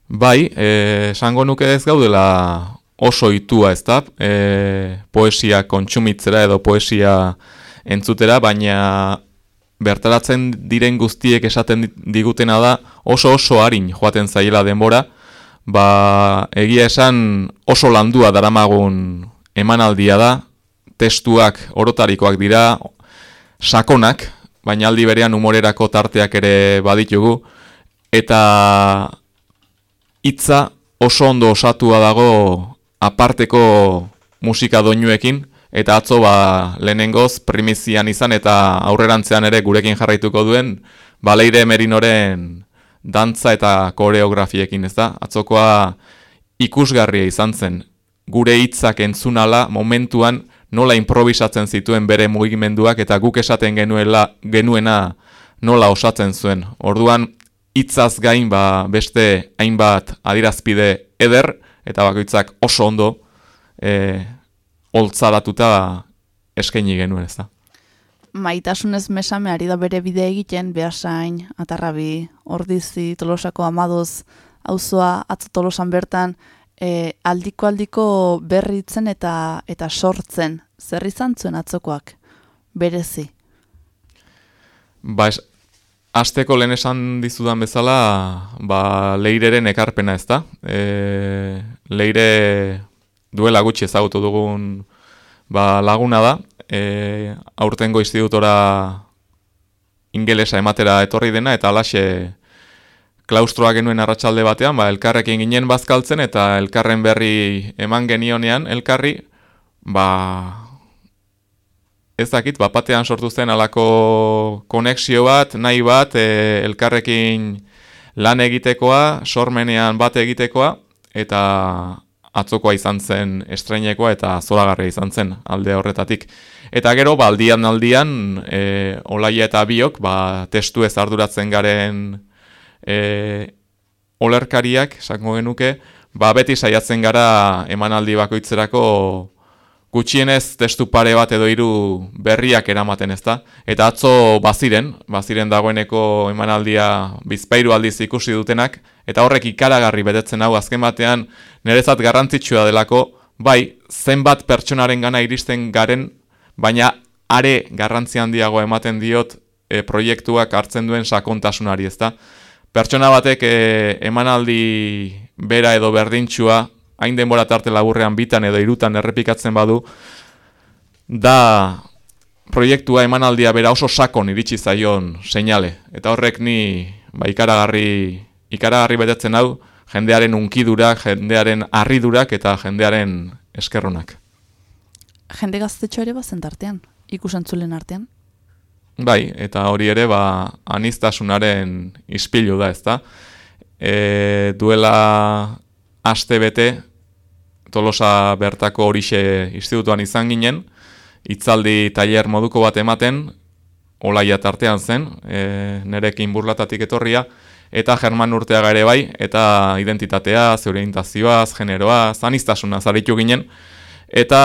A: Bai, eh, esango nuke ez gaudela oso itua ez da, e, poesia kontsumitzera edo poesia entzutera, baina bertaratzen diren guztiek esaten digutena da oso oso harin joaten zaiela denbora, ba egia esan oso landua daramagun emanaldia da, testuak orotarikoak dira, sakonak, baina aldi berean umorerako tarteak ere baditugu, eta hitza oso ondo osatua dago aparteko musika doinuekin, eta atzo ba lehenengoz primizian izan eta aurrerantzean ere gurekin jarraituko duen Baleire Merinoren dantza eta koreografiekin, ez da? Atzokoa ikusgarria izan zen, gure hitzak entzunala momentuan nola improvisatzen zituen bere mugimenduak eta guk esaten genuela genuena nola osatzen zuen. Orduan hitzaz gain ba beste hainbat adirazpide eder eta bakoitzak oso ondo eh oltzaratuta eskaini genuen, ezta.
B: Maitasunez mesame ari da bere bide egiten Beasain, Atarrabi, Ordizi, Tolosako Amadoz, auzoa atzo Tolosan bertan e, aldiko aldiko berritzen eta eta sortzen zer izan zuen atzokoak berezi.
A: Ba, es, asteko lehen esan dizudan bezala, ba, leireren ekarpena ez da. E, leire duela gutxi ezagutu dugun ba, laguna da. E, aurtengo institutora ingelesa ematera etorri dena, eta alaxe klaustroa genuen arratsalde batean, ba, elkarrekin ginen bazkaltzen eta elkarren berri eman genionean elkarri, ba, ez dakit, bapatean sortu zen alako konexio bat, nahi bat, e, elkarrekin lan egitekoa, sormenean bat egitekoa, eta atzokoa izan zen estreinekoa eta zoragarria izan zen alde horretatik. Eta gero, ba, aldian e, olaia eta biok, ba, testu ez arduratzen garen e, olerkariak, esango genuke, ba, beti saiatzen gara emanaldi bakoitzerako gutxienez testu pare bat edo hiru berriak eramaten ez da. Eta atzo baziren, baziren dagoeneko emanaldia bizpairu aldiz ikusi dutenak, eta horrek ikaragarri betetzen hau azken batean nerezat garrantzitsua delako, bai, zenbat pertsonaren gana iristen garen, baina are garrantzi handiago ematen diot e, proiektuak hartzen duen sakontasunari ez da pertsona batek e, emanaldi bera edo berdintxua, hain denbora tarte laburrean bitan edo irutan errepikatzen badu, da proiektua emanaldia bera oso sakon iritsi zaion seinale. Eta horrek ni ba, ikaragarri, ikaragarri betetzen hau, jendearen unkidurak, jendearen harridurak eta jendearen eskerronak.
B: Jende gaztetxo ere bazen tartean, ikusantzulen artean?
A: Bai, eta hori ere, ba, anistasunaren ispilu da, ezta? E, duela aste bete, tolosa bertako horixe institutuan izan ginen, hitzaldi tailer moduko bat ematen, olaia tartean zen, e, nerekin burlatatik etorria, eta german urteaga ere bai, eta identitatea, zeurientazioaz, generoaz, anistasuna zaritu ginen, eta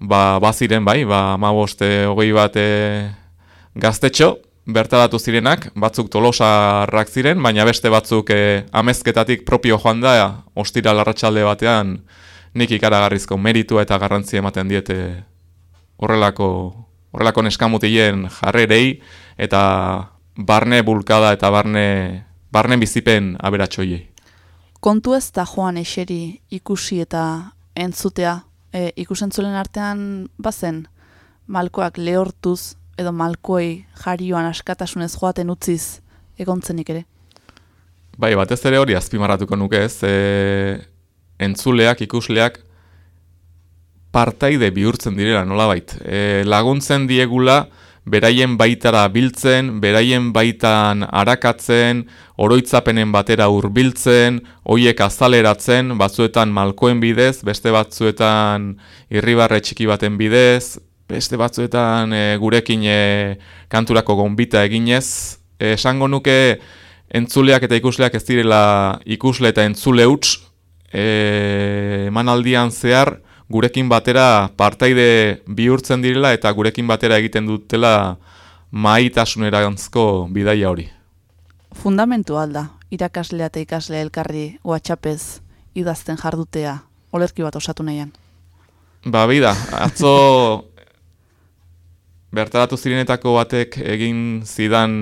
A: ba, baziren bai, ba, ma boste hogei bat gaztetxo, bertaratu zirenak, batzuk tolosarrak ziren, baina beste batzuk e, amezketatik propio joan da, ostira larratxalde batean, nik ikaragarrizko meritua eta garrantzia ematen diete horrelako, horrelako neskamutien jarrerei, eta barne bulkada eta barne, barne bizipen aberatxoiei.
B: Kontu ez da joan eseri ikusi eta entzutea, e, ikusentzulen artean bazen, malkoak lehortuz edo malkoi jarioan askatasunez joaten utziz egontzenik ere?
A: Bai, batez ere hori azpimarratuko nuke ez, e, entzuleak, ikusleak, partaide bihurtzen direla nolabait. E, laguntzen diegula beraien baitara biltzen, beraien baitan arakatzen, oroitzapenen batera hurbiltzen, hoiek azaleratzen, batzuetan malkoen bidez, beste batzuetan irribarre txiki baten bidez, beste batzuetan e, gurekin e, kanturako gonbita eginez, e, esango nuke entzuleak eta ikusleak ez direla ikusle eta entzule huts, e, emanaldian zehar, gurekin batera partaide bihurtzen direla eta gurekin batera egiten dutela maitasunerantzko bidaia hori.
B: Fundamentu alda, irakaslea eta ikasle elkarri WhatsAppez idazten jardutea, olerki bat osatu nahian.
A: Ba, bida, atzo *laughs* bertaratu zirenetako batek egin zidan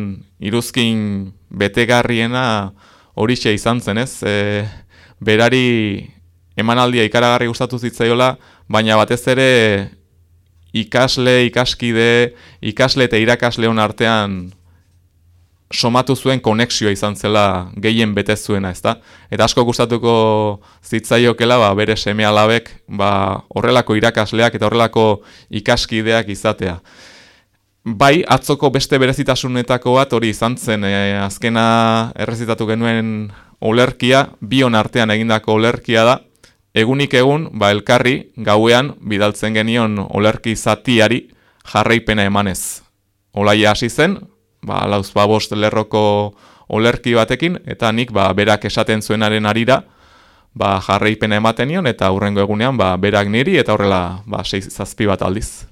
A: iruzkin betegarriena horixe izan zen, ez? E, berari emanaldia ikaragarri gustatu zitzaiola, baina batez ere ikasle, ikaskide, ikasle eta irakasle hon artean somatu zuen konexioa izan zela gehien bete zuena, ezta? Eta asko gustatuko zitzaiokela, ba, bere seme alabek, ba, horrelako irakasleak eta horrelako ikaskideak izatea. Bai, atzoko beste berezitasunetako bat hori izan zen, e, azkena errezitatu genuen olerkia, bion artean egindako olerkia da, egunik egun, ba, elkarri, gauean, bidaltzen genion olerki zatiari jarraipena emanez. Olaia hasi zen, ba, lauz babost lerroko olerki batekin, eta nik ba, berak esaten zuenaren arira, ba, jarraipena ematen nion, eta hurrengo egunean ba, berak niri, eta horrela ba, seiz, zazpi bat aldiz.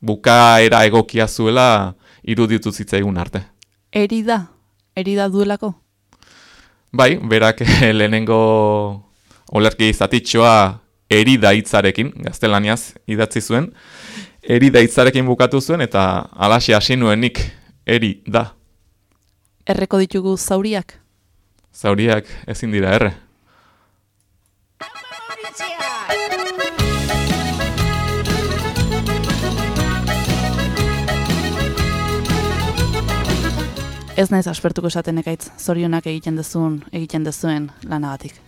A: Bukaera egokia zuela iruditu zitzaigun arte.
B: Eri da, eri da duelako?
A: Bai, berak *laughs* lehenengo olerki zatitxoa erida hitzarekin, gaztelaniaz idatzi zuen, erida hitzarekin bukatu zuen, eta alaxe hasi nuenik eri da.
B: Erreko ditugu zauriak?
A: Zauriak ezin dira erre.
B: Ez naiz aspertuko esaten ekaitz, zorionak egiten dezun, egiten dezuen lanagatik.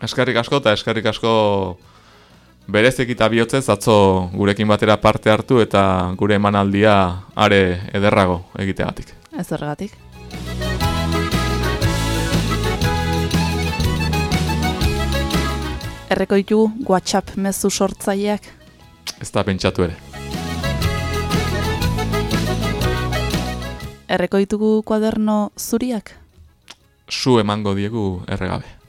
A: Eskarrik asko eta eskarrik asko berezik eta bihotzez atzo gurekin batera parte hartu eta gure emanaldia are ederrago egiteagatik.
B: Ez horregatik. Erreko ditugu WhatsApp mezu sortzaileak?
A: Ez da pentsatu ere.
B: Erreko ditugu kuaderno zuriak?
A: Su emango diegu erregabe.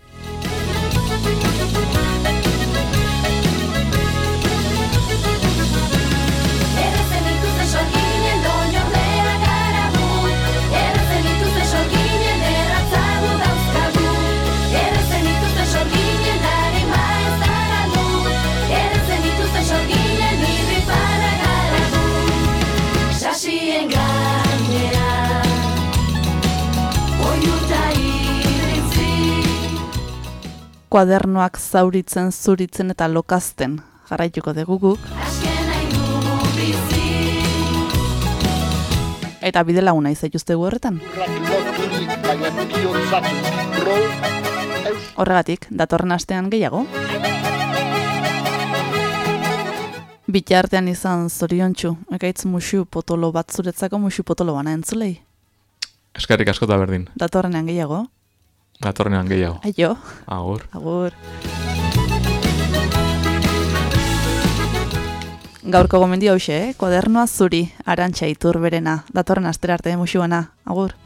B: Kuadernoak zauritzen, zuritzen eta lokazten jarraituko dugu Eta bide laguna izaituzte horretan. Horregatik, datorren astean gehiago. Bitartean izan zoriontsu, ekaitz musu potolo bat zuretzako musu potolo bana entzulei.
A: Eskerrik asko da berdin.
B: Datorrenean gehiago.
A: Datorrenean gehiago.
B: Aio.
A: Agur.
B: Agur. Gaurko gomendio hause, eh? Kodernoa zuri, arantxa iturberena. Datorren astera arte, musuana. Agur.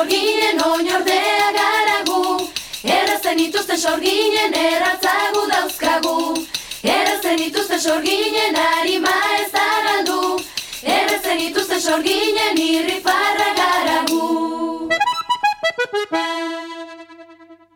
J: Sorginen oinordea garagu Errazen ituzten sorginen erratzagu dauzkagu. Errazen ituzten sorginen harima ez da galdu Errazen ituzten sorginen irrifarra garagu